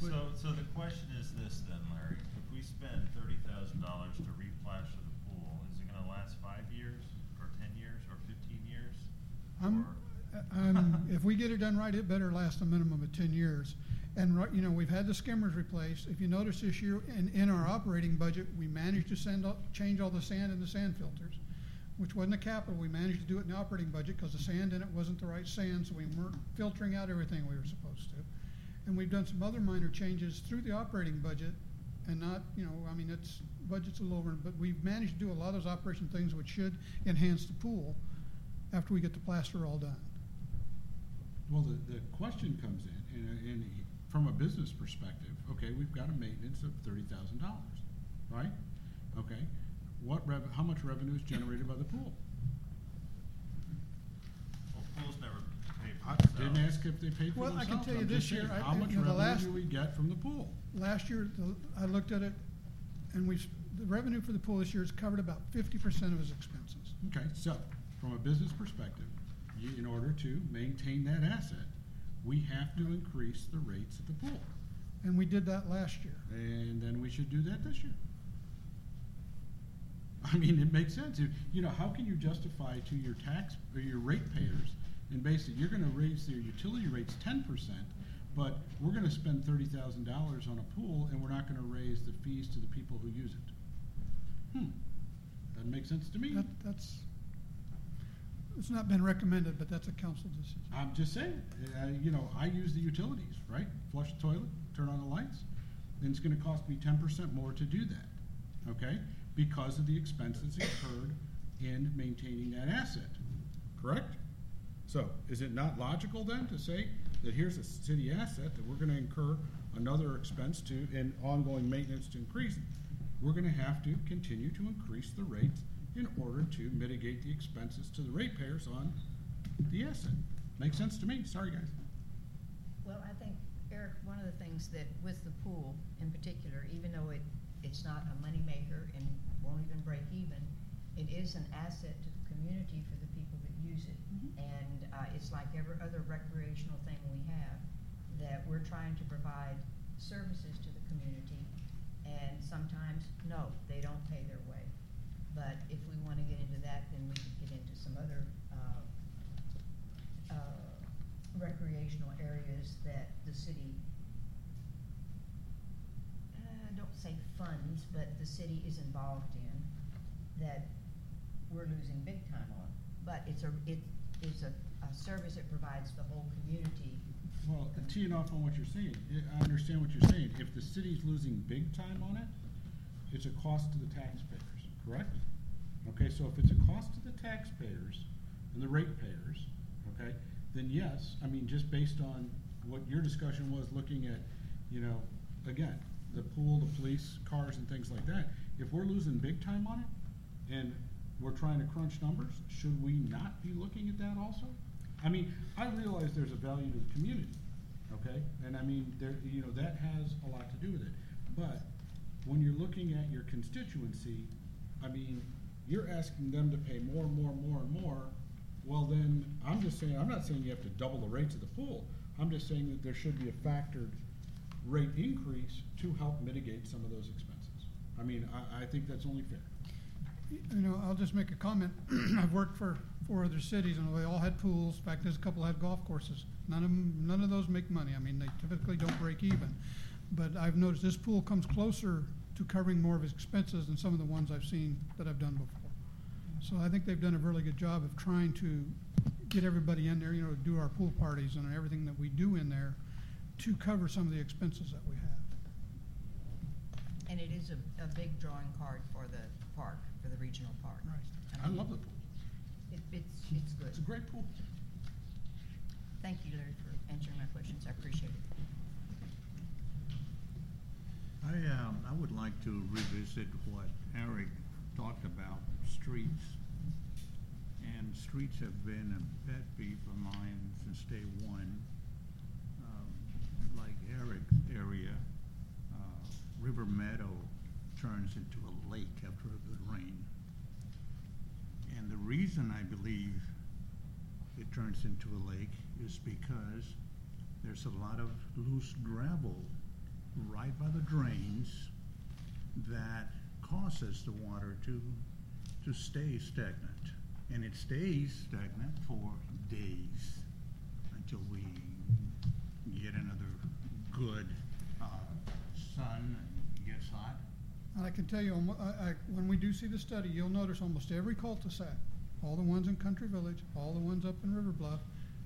So, so the question is this then, Larry, if we spend thirty thousand dollars to replaster the pool, is it gonna last five years, or ten years, or fifteen years? I'm, Or- I'm, if we get it done right, it better last a minimum of ten years. And, right, you know, we've had the skimmers replaced. If you notice this year, in, in our operating budget, we managed to send, all- change all the sand in the sand filters, which wasn't a capital. We managed to do it in the operating budget because the sand in it wasn't the right sand, so we weren't filtering out everything we were supposed to. And we've done some other minor changes through the operating budget and not, you know, I mean, it's, budget's a little over, but we've managed to do a lot of those operation things which should enhance the pool after we get the plaster all done. Well, the, the question comes in, and, and from a business perspective, okay, we've got a maintenance of thirty thousand dollars, right? Okay, what rev, how much revenue is generated by the pool? Well, pools never pay I themselves. didn't ask if they paid for Well, I themselves. can tell you I'm this just saying, year, I- How much you know, the revenue last- do we get from the pool? Last year, the, I looked at it, and we've, the revenue for the pool this year has covered about fifty percent of his expenses. Okay, so, from a business perspective, you, in order to maintain that asset, we have to increase the rates at the pool. And we did that last year. And then we should do that this year. I mean, it makes sense. If- You know, how can you justify to your tax, or your ratepayers, and basically, you're gonna raise their utility rates ten percent, but we're gonna spend thirty thousand dollars on a pool, and we're not gonna raise the fees to the people who use it? Hmm, doesn't make sense to me. That, that's, it's not been recommended, but that's a council decision. I'm just saying, uh, you know, I use the utilities, right? Flush the toilet, turn on the lights, and it's gonna cost me ten percent more to do that, okay? Because of the expenses incurred in maintaining that asset, correct? So is it not logical then to say that here's a city asset that we're gonna incur another expense to, and ongoing maintenance to increase? We're gonna have to continue to increase the rates in order to mitigate the expenses to the ratepayers on the asset. Makes sense to me, sorry guys. Well, I think, Eric, one of the things that with the pool in particular, even though it, it's not a moneymaker and won't even break even, it is an asset to the community for the people that use it. And, uh, it's like every other recreational thing we have, that we're trying to provide services to the community. And sometimes, no, they don't pay their way. But if we wanna get into that, then we could get into some other, uh, uh, recreational areas that the city, uh, don't say funds, but the city is involved in, that we're losing big time on. But it's a, it is a, a service that provides the whole community. Well, teeing off on what you're saying, I- I understand what you're saying. If the city's losing big time on it, it's a cost to the taxpayers, correct? Okay, so if it's a cost to the taxpayers and the ratepayers, okay, then yes, I mean, just based on what your discussion was, looking at, you know, again, the pool, the police, cars and things like that, if we're losing big time on it and we're trying to crunch numbers, should we not be looking at that also? I mean, I realize there's a value to the community, okay? And I mean, there, you know, that has a lot to do with it. But when you're looking at your constituency, I mean, you're asking them to pay more and more and more and more. Well, then, I'm just saying, I'm not saying you have to double the rates of the pool. I'm just saying that there should be a factored rate increase to help mitigate some of those expenses. I mean, I, I think that's only fair. You know, I'll just make a comment. I've worked for four other cities and they all had pools. In fact, there's a couple had golf courses. None of them, none of those make money. I mean, they typically don't break even. But I've noticed this pool comes closer to covering more of his expenses than some of the ones I've seen that I've done before. So I think they've done a really good job of trying to get everybody in there, you know, do our pool parties and everything that we do in there to cover some of the expenses that we have. And it is a, a big drawing card for the park, for the regional park. Right. I love the pool. It, it's, it's good. It's a great pool. Thank you, Larry, for answering my questions. I appreciate it. I, um, I would like to revisit what Eric talked about, streets. And streets have been a pet peeve of mine since day one. Um, Like Eric's area, uh, River Meadow turns into a lake after a good rain. And the reason I believe it turns into a lake is because there's a lot of loose gravel right by the drains that causes the water to, to stay stagnant. And it stays stagnant for days until we get another good, uh, sun and gets hot. And I can tell you, when we do see the study, you'll notice almost every cul-de-sac, all the ones in Country Village, all the ones up in River Bluff,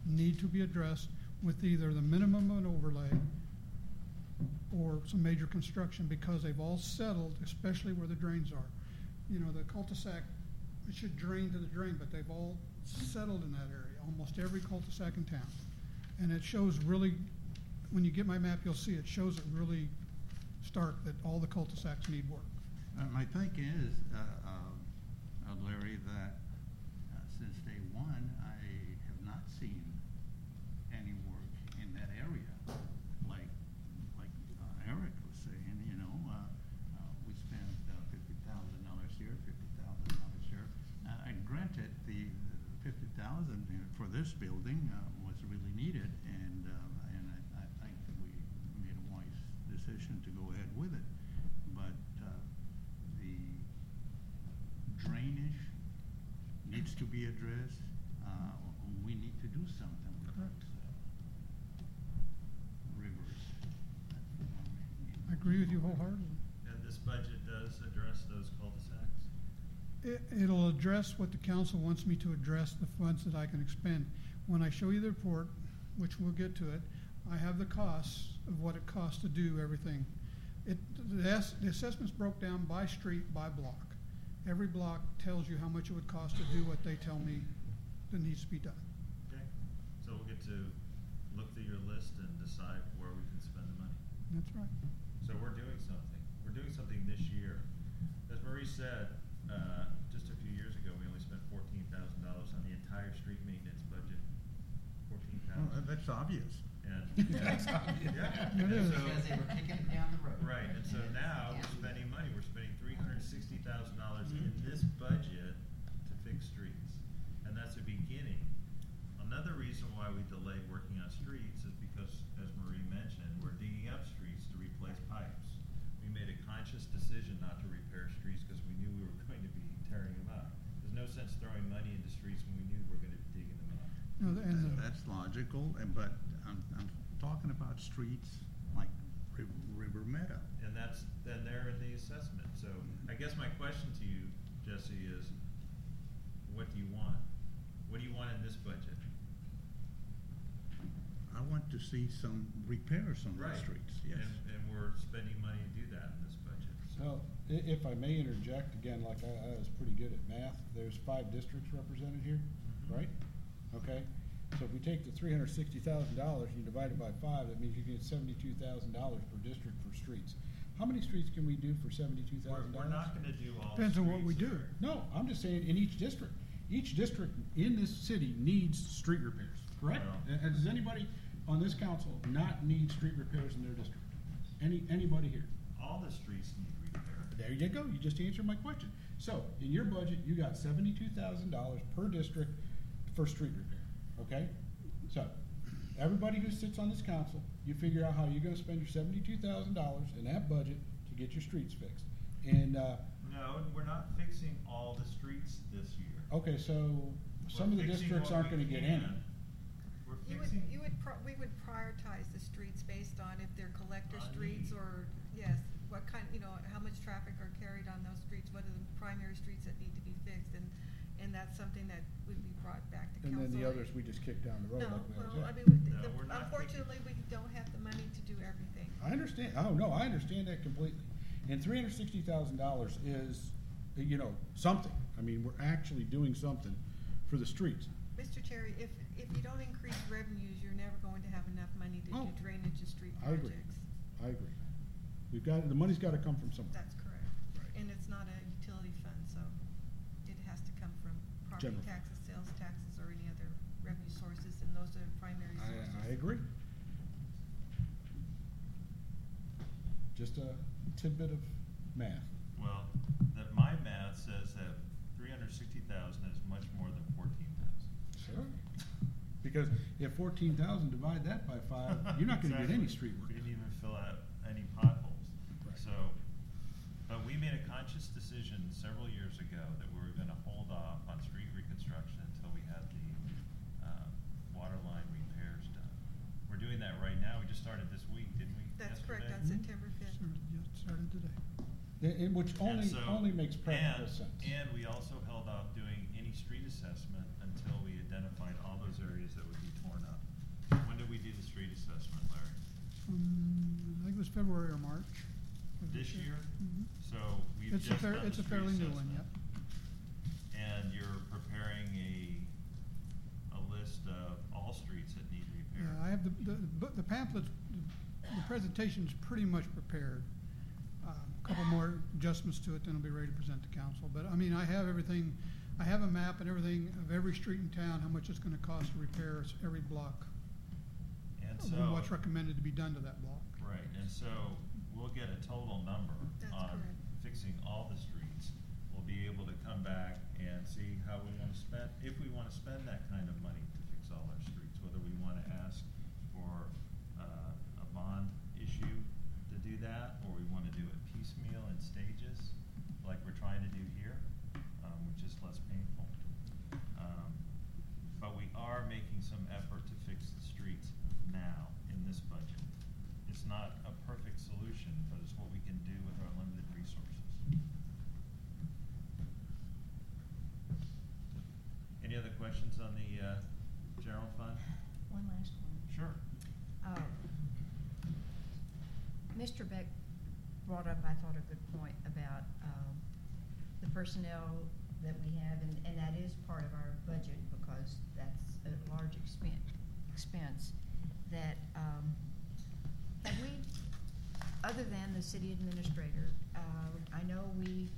need to be addressed with either the minimum of an overlay or some major construction because they've all settled, especially where the drains are. You know, the cul-de-sac, it should drain to the drain, but they've all settled in that area, almost every cul-de-sac in town. And it shows really, when you get my map, you'll see it shows it really stark that all the cul-de-sacs need work. Uh, my thinking is, uh, uh, uh, Larry, that uh, since day one, I have not seen any work in that area. Like, like uh, Eric was saying, you know, uh, uh, we spent uh, fifty thousand dollars here, fifty thousand dollars here. Uh, and granted, the fifty thousand for this building uh, was really needed, and uh, and I, I think that we made a wise decision to go ahead with it. But uh, the drainage needs to be addressed. Uh, we need to do something with Correct. those uh, rivers. I agree with you wholeheartedly. And this budget does address those cul-de-sacs? It, it'll address what the council wants me to address, the funds that I can expend. When I show you the report, which we'll get to it, I have the costs of what it costs to do everything. It, the, ass- the assessment's broke down by street, by block. Every block tells you how much it would cost to do what they tell me that needs to be done. Okay. So we'll get to look through your list and decide where we can spend the money. That's right. So we're doing something. We're doing something this year. As Marie said, uh, just a few years ago, we only spent fourteen thousand dollars on the entire street maintenance budget. Fourteen Well, thousand. That's obvious. And. That's obvious. Yeah. It And is. so- Because they were kicking it down the road. Right, and so now we're spending we're spending three hundred and sixty thousand dollars in this budget to fix streets. And that's the beginning. Another reason why we delayed working on streets is because, as Marie mentioned, we're digging up streets to replace pipes. We made a conscious decision not to repair streets because we knew we were going to be tearing them up. There's no sense throwing money into streets when we knew we were gonna be digging them up. No, the- and the- That's logical, and, but I'm, I'm talking about streets like Riv- River Meadow. And that's, then they're in the assessment, so I guess my question to you, Jesse, is what do you want? What do you want in this budget? I want to see some repairs on the Right. streets, yes. And, and we're spending money to do that in this budget, so. Well, i- if I may interject, again, like I, I was pretty good at math, there's five districts represented here, Mhm. right? Okay, so if we take the three hundred sixty thousand dollars, and you divide it by five, that means you get seventy-two thousand dollars per district for streets. How many streets can we do for seventy-two We're, thousand dollars? we're not gonna do all the Depends on what we do. here. No, I'm just saying, in each district, each district in this city needs street repairs, correct? Well- And, and does anybody on this council not need street repairs in their district? Any, anybody here? All the streets need repair. There you go, you just answered my question. So, in your budget, you got seventy-two thousand dollars per district for street repair, okay? So, everybody who sits on this council, you figure out how you're gonna spend your seventy-two thousand dollars in that budget to get your streets fixed. And, uh, No, we're not fixing all the streets this year. okay, so, some of We're the fixing districts what aren't we gonna get in. can. We're You would, fixing. you would, pro- we would prioritize the streets based on if they're collector On streets need. or, yes, what kind, you know, how much traffic are carried on those streets, what are the primary streets that need to be fixed, and, and that's something that would be brought back to And then the others, we just kick down the road No, like we always well, I have. mean, we- No, the- we're not unfortunately, we don't have the money to do everything. I understand, oh, no, I understand that completely. And three hundred sixty thousand dollars is, you know, something. I mean, we're actually doing something for the streets. Mr. Cherry, if, if you don't increase revenues, you're never going to have enough money to Oh, do drainage and street I agree. projects. I agree. We've got, the money's gotta come from somewhere. That's correct. And it's not a utility fund, so it has to come from property General. taxes, or any other revenue sources, and those are primary sources. I, I agree. Just a tidbit of math. Well, that my math says that three hundred sixty thousand is much more than fourteen thousand. Sure. Because if fourteen thousand, divide that by five, you're not gonna get any street work. We didn't even fill out any potholes. Right. So, but we made a conscious decision several years ago that we were gonna hold off on street reconstruction until we had the, uh, water line repairs done. We're doing that right now. We just started this week, didn't we? That's correct, on Yesterday? September fifth. Started, just started today. And- and which And only, so- only makes practical and- sense. And we also held off doing any street assessment until we identified all those areas that would be torn up. When did we do the street assessment, Larry? Um, I think it was February or March. of This year? Mhm. So we've It's a just fair, done the it's a street fairly new one, assessment. yep. And you're preparing a, a list of all streets that need repair. Yeah, I have the, the, bu- the pamphlets, the presentation's pretty much prepared. Um, A Couple more adjustments to it, then I'll be ready to present to council. But, I mean, I have everything, I have a map and everything of every street in town, how much it's gonna cost to repair s- every block. And and so, What's recommended to be done to that block. right, and so we'll get a total number That's on correct. fixing all the streets. We'll be able to come back and see how we wanna spend, if we wanna spend that kind of money to fix all our streets, whether we wanna ask for, uh, a bond issue to do that, or we wanna do it piecemeal in stages, like we're trying to do here, um, which is less painful. Um, But we are making some effort to fix the streets now in this budget. It's not a perfect solution, but it's what we can do with our limited resources. Any other questions on the, uh, general fund? One last one. Sure. Uh, Mr. Beck brought up, I thought, a good point about um, the personnel that we have, and, and that is part of our budget because that's a large expense, expense that, um, have we, other than the city administrator, uh, I know we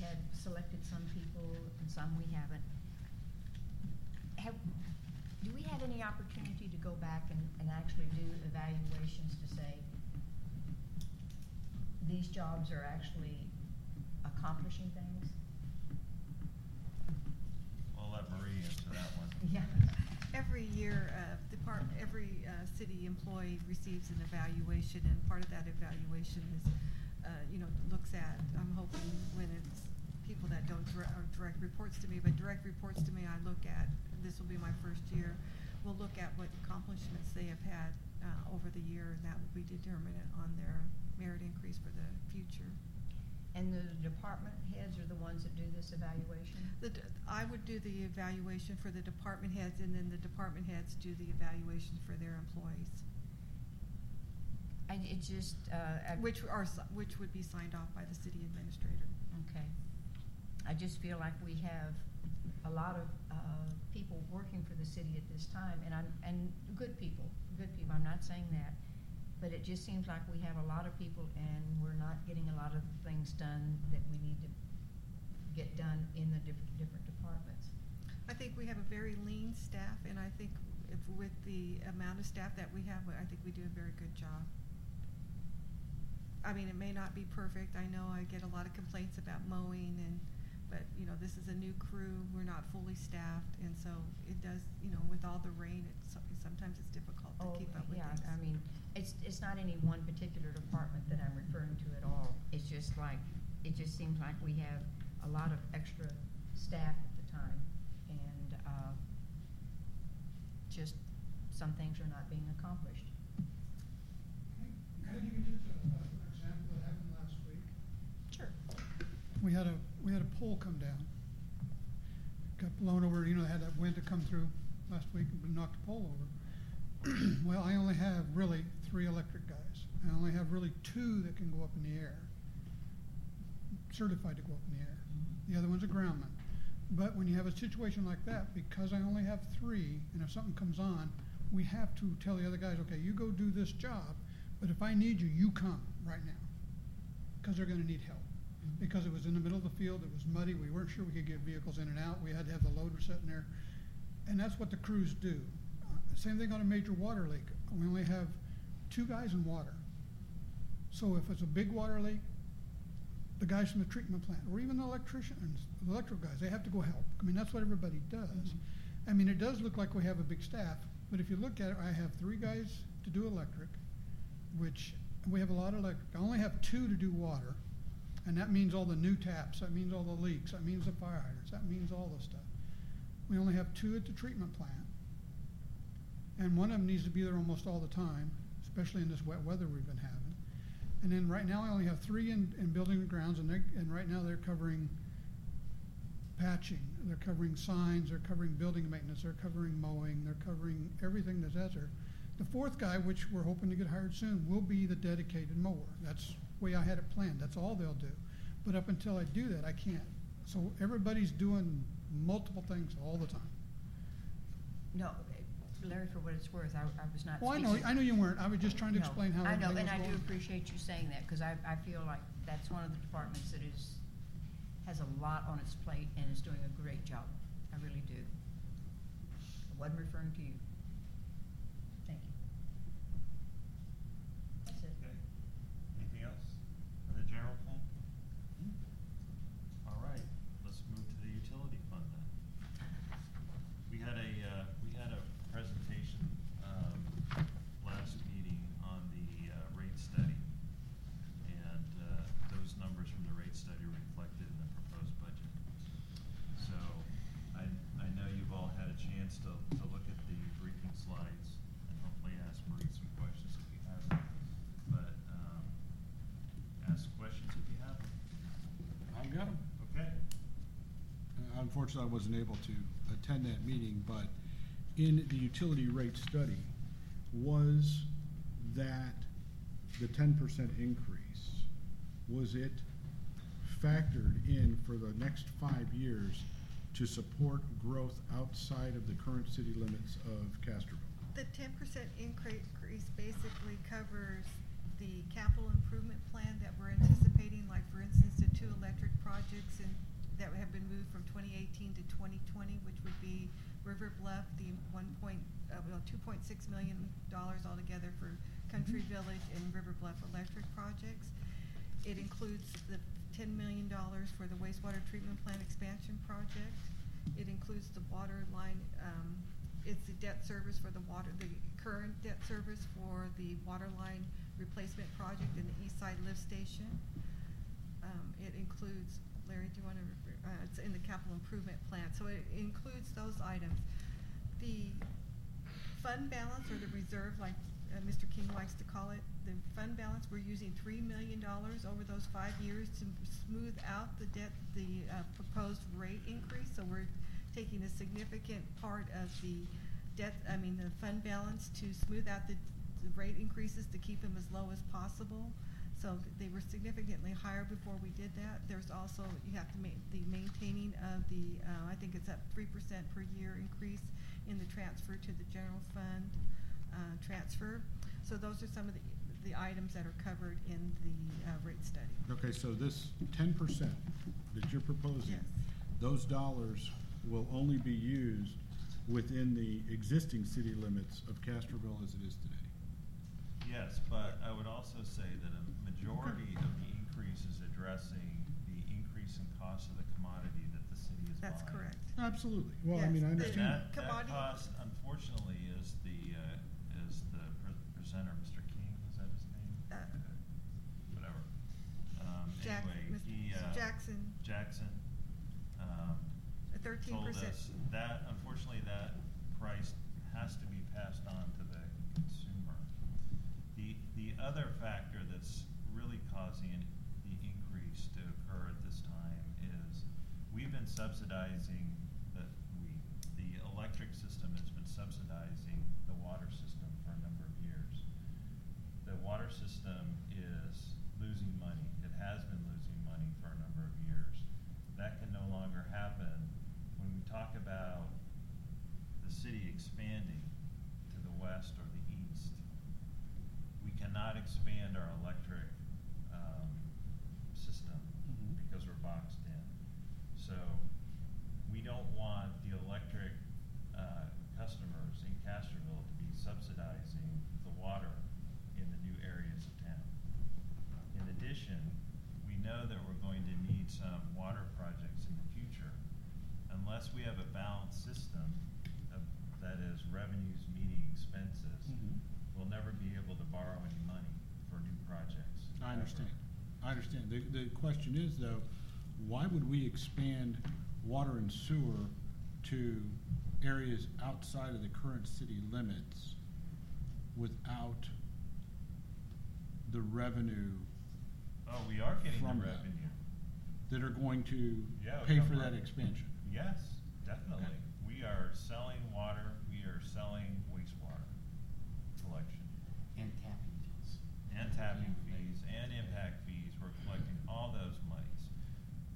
had selected some people and some we haven't. Have, do we have any opportunity to go back and, and actually do evaluations to say, these jobs are actually accomplishing things? I'll let Marie answer that one. Yeah. Every year, uh, depart, every, uh, city employee receives an evaluation, and part of that evaluation is, uh, you know, looks at, I'm hoping when it's people that don't direct, or direct reports to me, but direct reports to me, I look at, this will be my first year, we'll look at what accomplishments they have had, uh, over the year, and that will be determinant on their merit increase for the future. And the department heads are the ones that do this evaluation? The, d- I would do the evaluation for the department heads, and then the department heads do the evaluation for their employees, And it just, uh. I- which are, which would be signed off by the city administrator. Okay. I just feel like we have a lot of, uh, people working for the city at this time, and I'm, and good people, good people, I'm not saying that. But it just seems like we have a lot of people and we're not getting a lot of things done that we need to get done in the different, different departments. I think we have a very lean staff, and I think if, with the amount of staff that we have, I think we do a very good job. I mean, it may not be perfect, I know I get a lot of complaints about mowing and, but, you know, this is a new crew, we're not fully staffed, and so it does, you know, with all the rain, it's, sometimes it's difficult to Oh, keep up with yeah, things. I mean, it's, it's not any one particular department that I'm referring to at all. It's just like, it just seems like we have a lot of extra staff at the time. And, uh, just some things are not being accomplished. Can I give you just a, a- an example that happened last week? Sure. We had a, we had a pole come down. Got blown over, you know, they had that wind to come through last week and knocked the pole over. Well, I only have really three electric guys. I only have really two that can go up in the air, certified to go up in the air. The other one's a groundman. But when you have a situation like that, because I only have three, and if something comes on, we have to tell the other guys, okay, you go do this job, but if I need you, you come right now. Because they're gonna need help. Because it was in the middle of the field, it was muddy, we weren't sure we could get vehicles in and out, we had to have the loader sitting there. And that's what the crews do. Uh, Same thing on a major water leak. We only have two guys in water. So if it's a big water leak, the guys from the treatment plant, or even the electricians, the electrical guys, they have to go help. I mean, that's what everybody does. I mean, it does look like we have a big staff, but if you look at it, I have three guys to do electric, which, we have a lot of electric. I only have two to do water, and that means all the new taps, that means all the leaks, that means the fire hydrants, that means all the stuff. We only have two at the treatment plant. And one of them needs to be there almost all the time, especially in this wet weather we've been having. And then right now I only have three in, in building and grounds, and and right now they're covering patching, they're covering signs, they're covering building maintenance, they're covering mowing, they're covering everything that's there. The fourth guy, which we're hoping to get hired soon, will be the dedicated mower. That's way I had it planned. That's all they'll do. But up until I do that, I can't. So everybody's doing multiple things all the time. No, Larry, for what it's worth, I, I was not Well, I speaking. know, I know you weren't. I was just trying to No, explain how I know, everything and was I do going. appreciate you saying that, because I, I feel like that's one of the departments that is, has a lot on its plate and is doing a great job. I really do. I wasn't referring to you. Thank you. That's it. Okay. Anything else for the general fund? All right, let's move to the utility fund then. We had a, uh, we had a presentation, um, last meeting on the, uh, rate study. And, uh, those numbers from the rate study are reflected in the proposed budget. So, I, I know you've all had a chance to, to look at the briefing slides and hopefully ask Marie some questions if you have them. But, um, ask questions if you have them. I've got 'em. Okay. Uh, Unfortunately, I wasn't able to attend that meeting, but in the utility rate study, was that the ten percent increase, was it factored in for the next five years to support growth outside of the current city limits of Castroville? The ten percent increase basically covers the capital improvement plan that we're anticipating, like for instance, the two electric projects and that have been moved from twenty eighteen to twenty twenty, which would be River Bluff, the one point, uh, well, two point six million dollars altogether for Country Village and River Bluff electric projects. It includes the ten million dollars for the wastewater treatment plant expansion project. It includes the water line, um, it's the debt service for the water, the current debt service for the water line replacement project in the east side lift station. Um, it includes, Larry, do you wanna, refer- uh, it's in the capital improvement plan, so it includes those items. The fund balance or the reserve, like uh, Mr. King likes to call it, the fund balance, we're using three million dollars over those five years to smooth out the debt, the uh, proposed rate increase. So we're taking a significant part of the debt, I mean, the fund balance to smooth out the, the rate increases to keep them as low as possible. So they were significantly higher before we did that. There's also, you have to ma- the maintaining of the, uh, I think it's up three percent per year increase in the transfer to the general fund, uh, transfer. So those are some of the, the items that are covered in the, uh, rate study. Okay, so this ten percent that you're proposing, Yes. those dollars will only be used within the existing city limits of Castroville as it is today. Yes, but I would also say that a majority of the increase is addressing the increase in cost of the commodity that the city is buying. That's correct. Absolutely. Well, I Yes, mean, I the- understand. That, that Commodity- cost, unfortunately, is the, uh, is the pre- presenter, Mr. King, is that his name? Uh, Whatever. Um, Jack, anyway, Mr. he, uh, Jackson, Jackson, um, thirteen told percent. us that, unfortunately, that price has to be passed on to the consumer. The, the other factor that's really causing the increase to occur at this time is we've been subsidizing the, we, the electric system has been subsidizing the water system for a number of years. The water system is losing money. It has been losing money for a number of years. That can no longer happen. When we talk about the city expanding to the west or the east, we cannot expand our electric, um, system Mhm. because we're boxed in. So, we don't want the electric, uh, customers in Castroville to be subsidizing the water in the new areas of town. In addition, we know that we're going to need some water projects in the future. Unless we have a balanced system of, that is revenues meeting expenses, Mhm. we'll never be able to borrow any money for new projects. I ever. understand. I understand. The, the question is though, why would we expand water and sewer to areas outside of the current city limits without the revenue Oh, we are getting From the that. revenue. that are going to Yeah, pay come for that from- expansion? Yes, definitely. We are selling water, we are selling wastewater collection. And tapping fees. And tapping Yeah. fees and impact fees, we're collecting all those monies.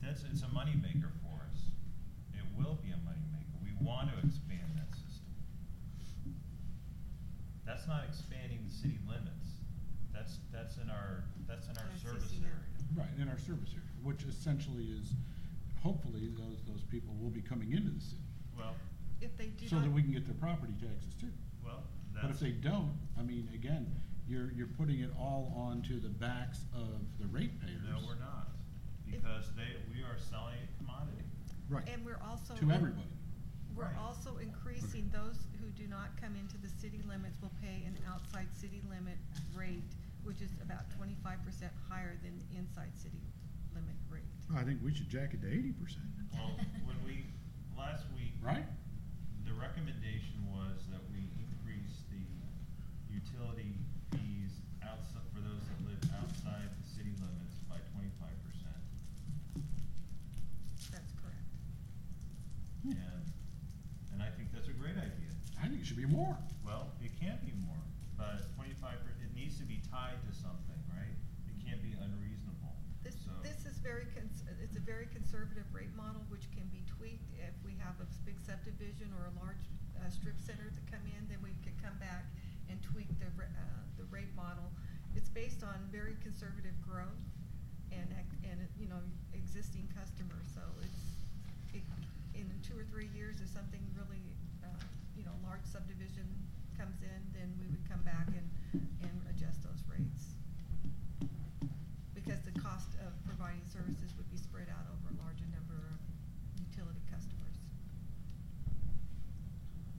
That's, it's a moneymaker for us. It will be a moneymaker. We want to expand that system. That's not expanding the city limits. That's, that's in our, that's in our That's service CCN. area. Right, in our service area, which essentially is, hopefully, those, those people will be coming into the city. Well, If they do So that we can get their property taxes too. well, But if they don't, I mean, again, you're, you're putting it all onto the backs of the ratepayers. no, we're not. Because they, we are selling a commodity. Right, And we're also. to everybody. We're Right. also increasing, those who do not come into the city limits will pay an outside city limit rate, which is about twenty-five percent higher than the inside city limit rate. I think we should jack it to eighty percent, Well, when we, last week. right? The recommendation was that we increase the utility fees outside, for those that live outside the city limits by twenty-five percent. That's correct. And, and I think that's a great idea. I think it should be more. Well, it can't be more, but twenty-five, per- it needs to be tied to something, right? It can't be unreasonable, This, so. this is very, cons- it's a very conservative rate model, which can be tweaked if we have a big subdivision or a large, uh, strip center to come in, then we could come back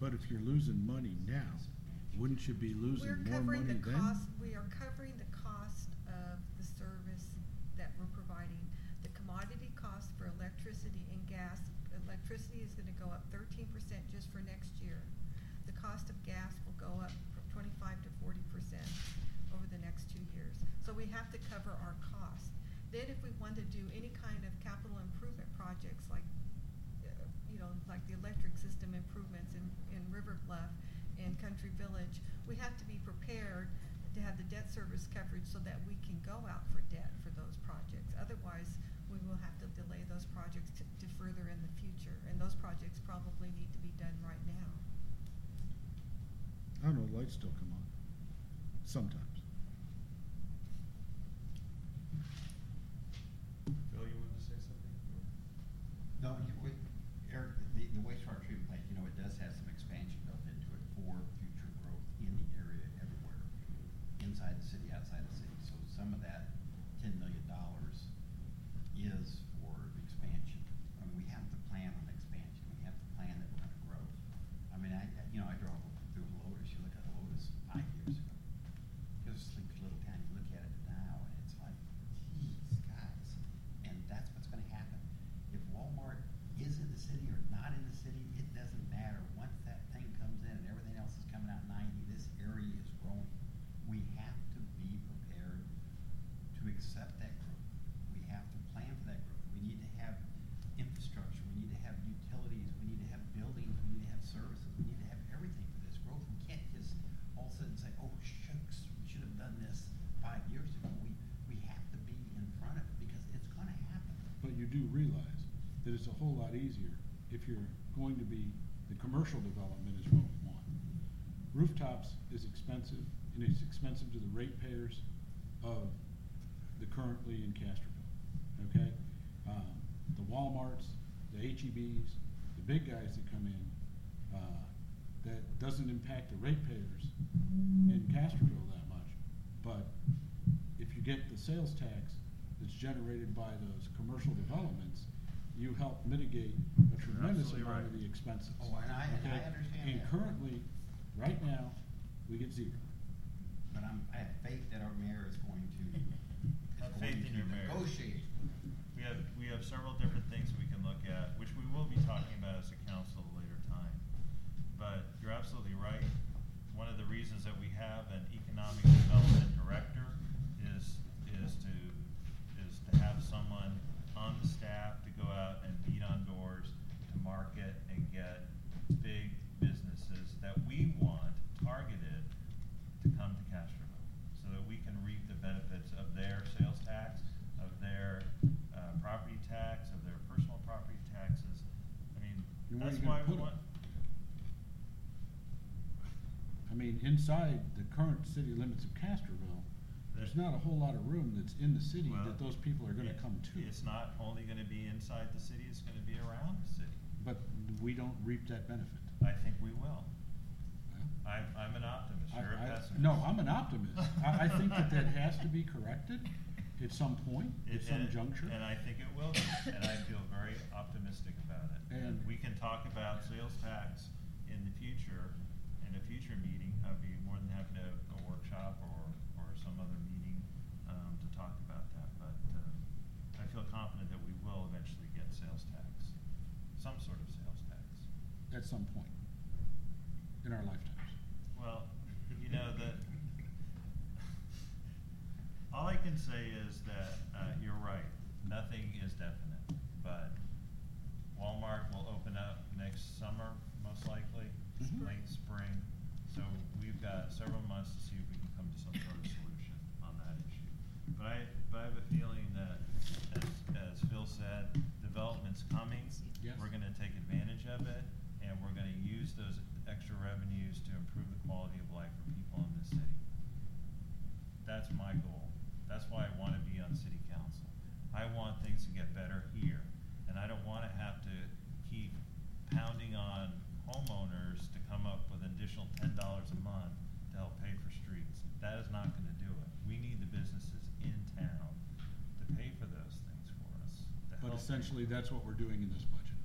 But if you're losing money now, wouldn't you be losing We're more covering money the then? cost, we are covering the cost of the service that we're providing. The commodity cost for electricity and gas, electricity is gonna go up thirteen percent just for next year. The cost of gas will go up from twenty-five to forty percent over the next two years. So we have to cover our costs. Then if we want to do any kind of capital improvement projects like uh, you know, like the electric system improvements in, in River Bluff and Country Village, we have to be prepared to have the debt service coverage so that we can go out for debt for those projects. Otherwise, we will have to delay those projects to, to further in the future, and those projects probably need to be done right now. I don't know, lights still come on, sometimes. Phil, you wanted to say something? No, you, wait, Eric, the, the wastewater treatment plant, you know, it does have some expansion built into it for future growth in the area everywhere, inside the city, outside the city. So some of that ten million dollars is for expansion. I mean, we have to plan on expansion, we have to plan that we're gonna grow. I mean, I, I- you know, I drove through Lotus, you look at Lotus five years ago. Just like a little town, you look at it now, and it's like, geez, guys, and that's what's gonna happen. If Walmart is in the city or not in the city, it doesn't matter. Once that thing comes in and everything else is coming out ninety, this area is growing. We have to be prepared to accept that growth. We have to plan for that growth. We need to have infrastructure, we need to have utilities, we need to have buildings, we need to have services, we need to have everything for this growth. We can't just all of a sudden say, oh shucks, we should have done this five years ago. We, we have to be in front of it because it's gonna happen. But you do realize that it's a whole lot easier if you're going to be, the commercial development is what we want. Rooftops is expensive, and it's expensive to the ratepayers of the currently in Castroville, okay? Um, the Walmarts, the HEBs, the big guys that come in, uh, that doesn't impact the ratepayers in Castroville that much. But if you get the sales tax that's generated by those commercial developments, you help mitigate a tremendous absolutely amount of right. the expenses. Oh, and I- and I okay? understand And that. currently, right now, we get zero. But I'm, I have faith that our mayor is going to. Have is faith going in to your mayor. Negotiate. We have, we have several different things we can look at, which we will be talking about as a council at a later time. But you're absolutely right. One of the reasons that we have an economic development director is, is to, is to have someone on the staff to go out and beat on doors, to market and get big businesses that we want targeted to come to Castroville, so that we can reap the benefits of their sales tax, of their, uh, property tax, of their personal property taxes. I mean, And where that's you gonna why we put 'em? want, I mean, inside the current city limits of Castroville, there's not a whole lot of room that's in the city Well, that those people are gonna it- come to. It's not only gonna be inside the city, it's gonna be around the city. But we don't reap that benefit. I think we will. I'm, I'm an optimist, I- you're a I- pessimist. No, I'm an optimist. I, I think that that has to be corrected at some point, at some and- juncture. And I think it will be, and I feel very optimistic about it. And we can talk about sales tax in the future, in a future meeting. I'd be more than happy to have a workshop or, or some other meeting, um, to talk about that. But, um, I feel confident that we will eventually get sales tax, some sort of sales tax. At some point in our lifetimes. Well, you know, the, all I can say is that, uh, you're right, nothing is definite, but Walmart will open up next summer, most likely, Mhm. late spring. So we've got several months to see if we can come to some sort of solution on that issue. But I, but I have a feeling that, as, as Phil said, development's coming. Yes. We're gonna take advantage of it, and we're gonna use those extra revenues to improve the quality of life for people in this city. That's my goal. That's why I wanna be on city council. I want things to get better here, and I don't wanna have to keep pounding on homeowners to come up with an additional ten dollars a month to help pay for streets. That is not gonna do it. We need the businesses in town to pay for those things for us, But essentially, that's what we're doing in this budget.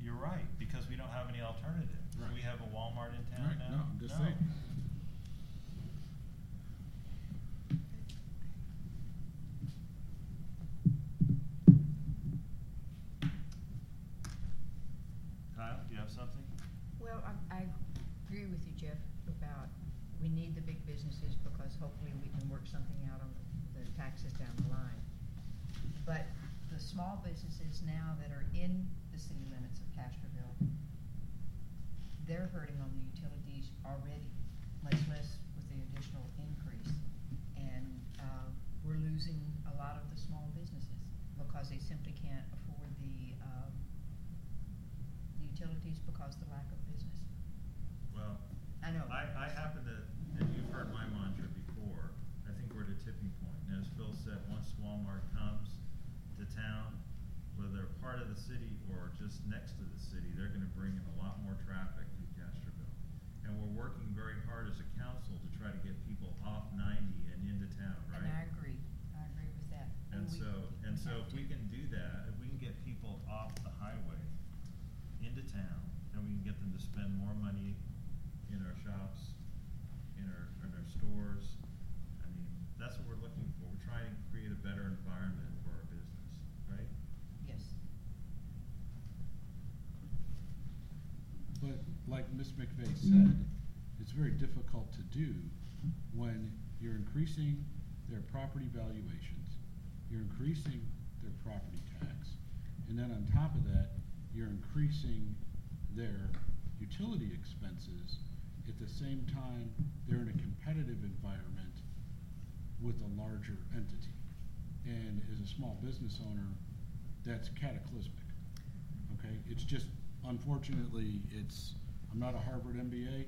You're right, because we don't have any alternative. Right. We have have a Walmart in town Right, now? no, I'm just saying. Kyle, do you have something? Well, I, I agree with you, Jeff, about we need the big businesses because hopefully we can work something out on the taxes down the line. But the small businesses now that are in the city limits of Castroville, they're hurting on the utilities already, much less with the additional increase. And, uh, we're losing a lot of the small businesses because they simply can't afford the, um, the utilities because of the lack of business. Well, I know. I, I happen to, and you've heard my mantra before, I think we're at a tipping point. And as Phil said, once Walmart comes to town, whether they're part of the city or just next to the city, they're gonna bring in a lot more traffic to Castroville. And we're working very hard as a council to try to get people off ninety and into town, right? And I agree, I agree with that. And we- so, and so have if we to. can do that, if we can get people off the highway into town, and we can get them to spend more money in our shops, in our, in our stores, I mean, that's what we're looking for. We're trying to create a better environment for our business, right? Yes, But like Ms. McVeigh said, it's very difficult to do when you're increasing their property valuations, you're increasing their property tax, and then on top of that, you're increasing their utility expenses. At the same time, they're in a competitive environment with a larger entity. And as a small business owner, that's cataclysmic. Okay, it's just, unfortunately, it's, I'm not a Harvard MBA,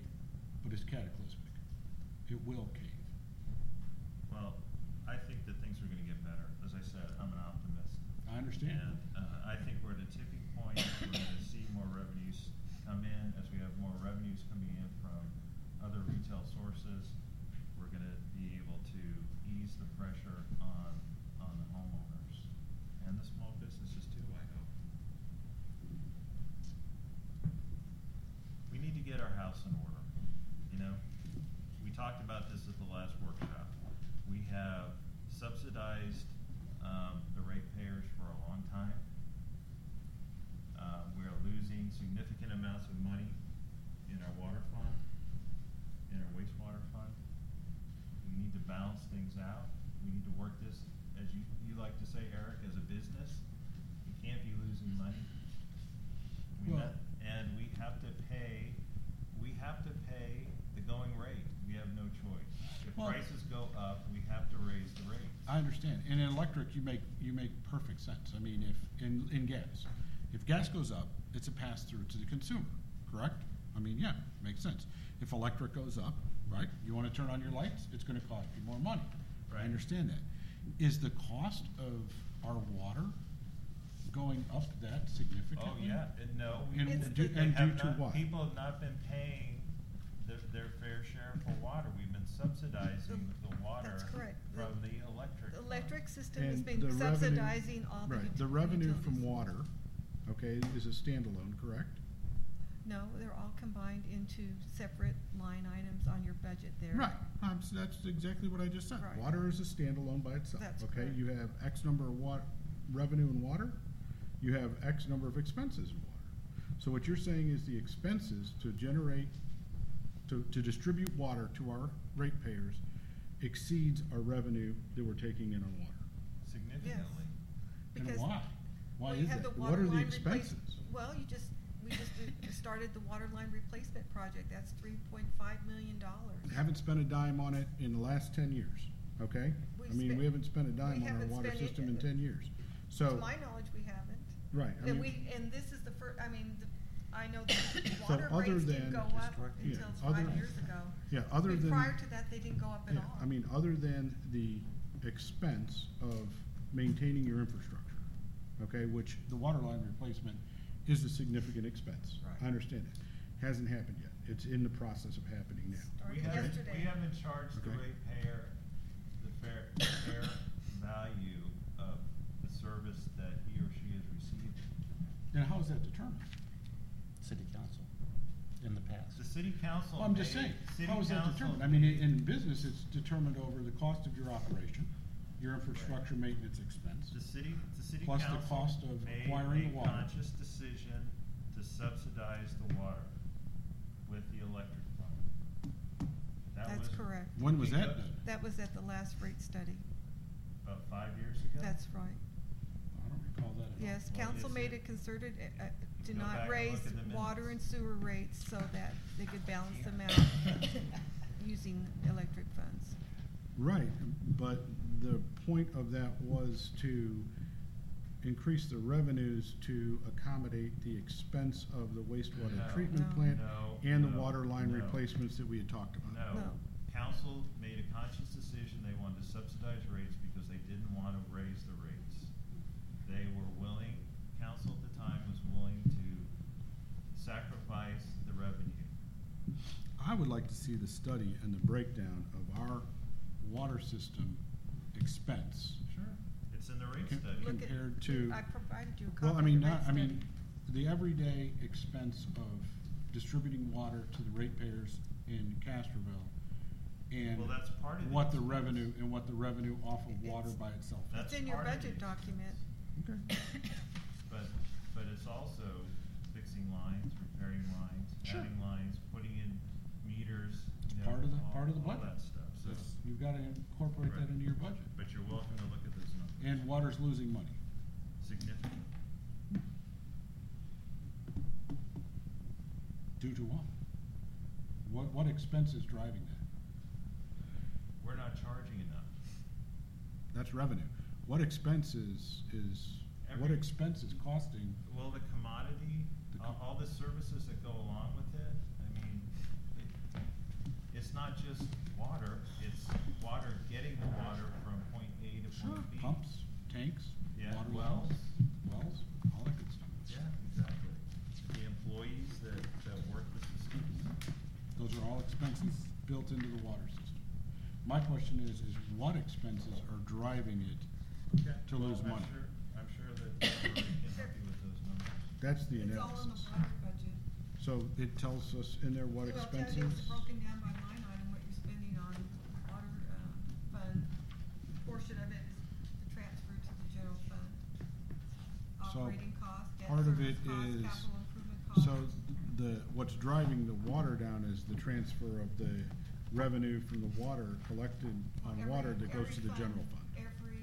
but it's cataclysmic. It will cave. Well, I think that things are gonna get better. As I said, I'm an optimist. I understand. And, uh, I think we're at a tipping point, we're gonna see more revenues come in, as we have more revenues coming in from other retail sources. We're gonna be able to ease the pressure on, on the homeowners and the small businesses too, I hope. We need to get our house in order, you know? We talked about this at the last workshop. We have subsidized, um, the ratepayers for a long time. Uh, we are losing significant amounts of money in our water fund, in our wastewater fund. We need to out. We need to work this, as you, you like to say, Eric, as a business. We can't be losing money. We Well- not- and we have to pay, we have to pay the going rate. We have no choice. If Well- prices go up, we have to raise the rates. I understand. And in electric, you make, you make perfect sense. I mean, if, in, in gas, if gas goes up, it's a pass-through to the consumer, correct? I mean, yeah, makes sense. If electric goes up, right, you wanna turn on your lights, it's gonna cost you more money. I understand that. Is the cost of our water going up that significantly? Oh, yeah, and no. we- And It's- do- they and have due to not- what? People have not been paying their, their fair share for water. We've been subsidizing the water That's correct. The- from the electric. The fund. electric system has And been the revenue- subsidizing all the. Right, the util- revenue from utilities. water, okay, is a standalone, correct? No, they're all combined into separate line items on your budget there. Right, um, so that's exactly what I just said. Right. Water is a standalone by itself, That's okay? correct. You have X number of wa- revenue in water, you have X number of expenses in water. So what you're saying is the expenses to generate, to, to distribute water to our ratepayers exceeds our revenue that we're taking in on water. Significantly. And Because- why? Why Well, is have that? the What water are the line replace- expenses? Well, you just, we just did- started the water line replacement project, that's three point five million dollars. Haven't spent a dime on it in the last ten years, okay? We I mean, spent- we haven't spent a dime we on our haven't water spent it- system in ten years. So. To my knowledge, we haven't. Right, I And mean- we, and this is the fir, I mean, the, I know the So water other rates didn't than- go up correct until Yeah, other- five years ago. Yeah, other But than. Prior to that, they didn't go up at Yeah, all. I mean, other than the expense of maintaining your infrastructure, okay, which the water line replacement is a significant expense. Right. I understand that. Hasn't happened yet. It's in the process of happening now. We haven't, yesterday. we haven't charged the Okay. ratepayer the fair, fair value of the service that he or she has received. And how is that determined? City council, in the past. The city council Well, I'm just made- saying, city how is that council determined? I mean, made- in in business, it's determined over the cost of your operation, your infrastructure maintenance expense. The city, the city Plus the council cost of made acquiring the a water. conscious decision to subsidize the water with the electric fund. That That's was- correct. When was that done? That was at the last rate study. About five years ago? That's right. I don't recall that at all. Yes, Well, council yes, made a concerted, uh, uh, to Go back not and raise at the water and minutes. sewer rates so that they could balance them out using electric funds. Right, but the point of that was to increase the revenues to accommodate the expense of the wastewater No. treatment No. plant No, and the no, water line no. replacements that we had talked about. No, No. council made a conscious decision, they wanted to subsidize rates because they didn't wanna raise the rates. They were willing, council at the time was willing to sacrifice the revenue. I would like to see the study and the breakdown of our water system expense. Sure. It's in the rate Com- study. Look at- Compared to- I provided you a copy Well, I of mean, the rate not, I mean, study. the everyday expense of distributing water to the ratepayers in Castroville and Well, that's part of the what the expense. revenue, and what the revenue off of water It's- by itself. is. That's It's in your part of budget it. document. Okay. But, but it's also fixing lines, repairing lines, Sure. adding lines, putting in meters, you know, Part of the, all- part of the all budget. that stuff, so. That's, you've gotta incorporate that Right. into your budget. But you're welcome to look at those numbers. And water's losing money. Significant. Due to what? What, what expense is driving that? We're not charging enough. That's revenue. What expense is, is, what expense is costing? Well, the commodity, The all, com- all the services that go along with it, I mean, it, it's not just water, it's water, getting the water from point A to point B. Pumps, tanks, Yeah, water wells. wells, wells, all that good stuff. Yeah, exactly. The employees that, that work with the systems. Those are all expenses built into the water system. My question is, is what expenses are driving it Okay. to Well, lose I'm money? sure- I'm sure that Marie can help you with those numbers. That's the It's all in the analysis. water budget. So it tells us in there what So I'll you, expenses? it's broken down by line item, what you're spending on water, uh, fund. Portion of it is the transfer to the general fund. So, Operating costs, debt part of service it is- capital improvement costs. So the, what's driving the water down is the transfer of the revenue from the water collected on Every- water that goes every to the general fund. Every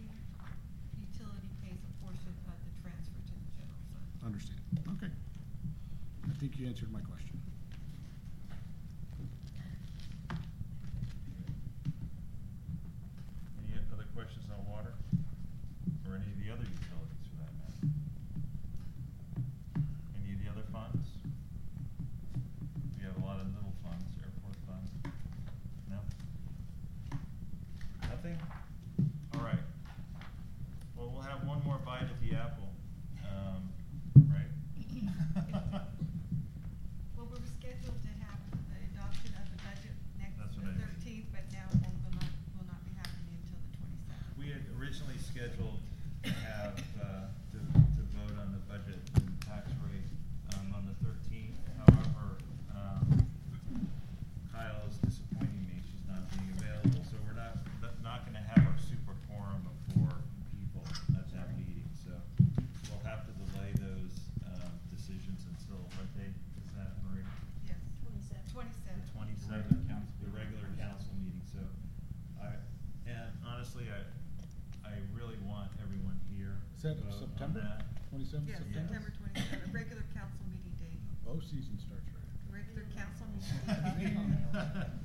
utility pays a portion of the transfer to the general fund. Understand, okay. I think you answered my question. 27th Yes, September? Twenty-seventh, regular council meeting date, Oh, season starts right. regular council meeting date.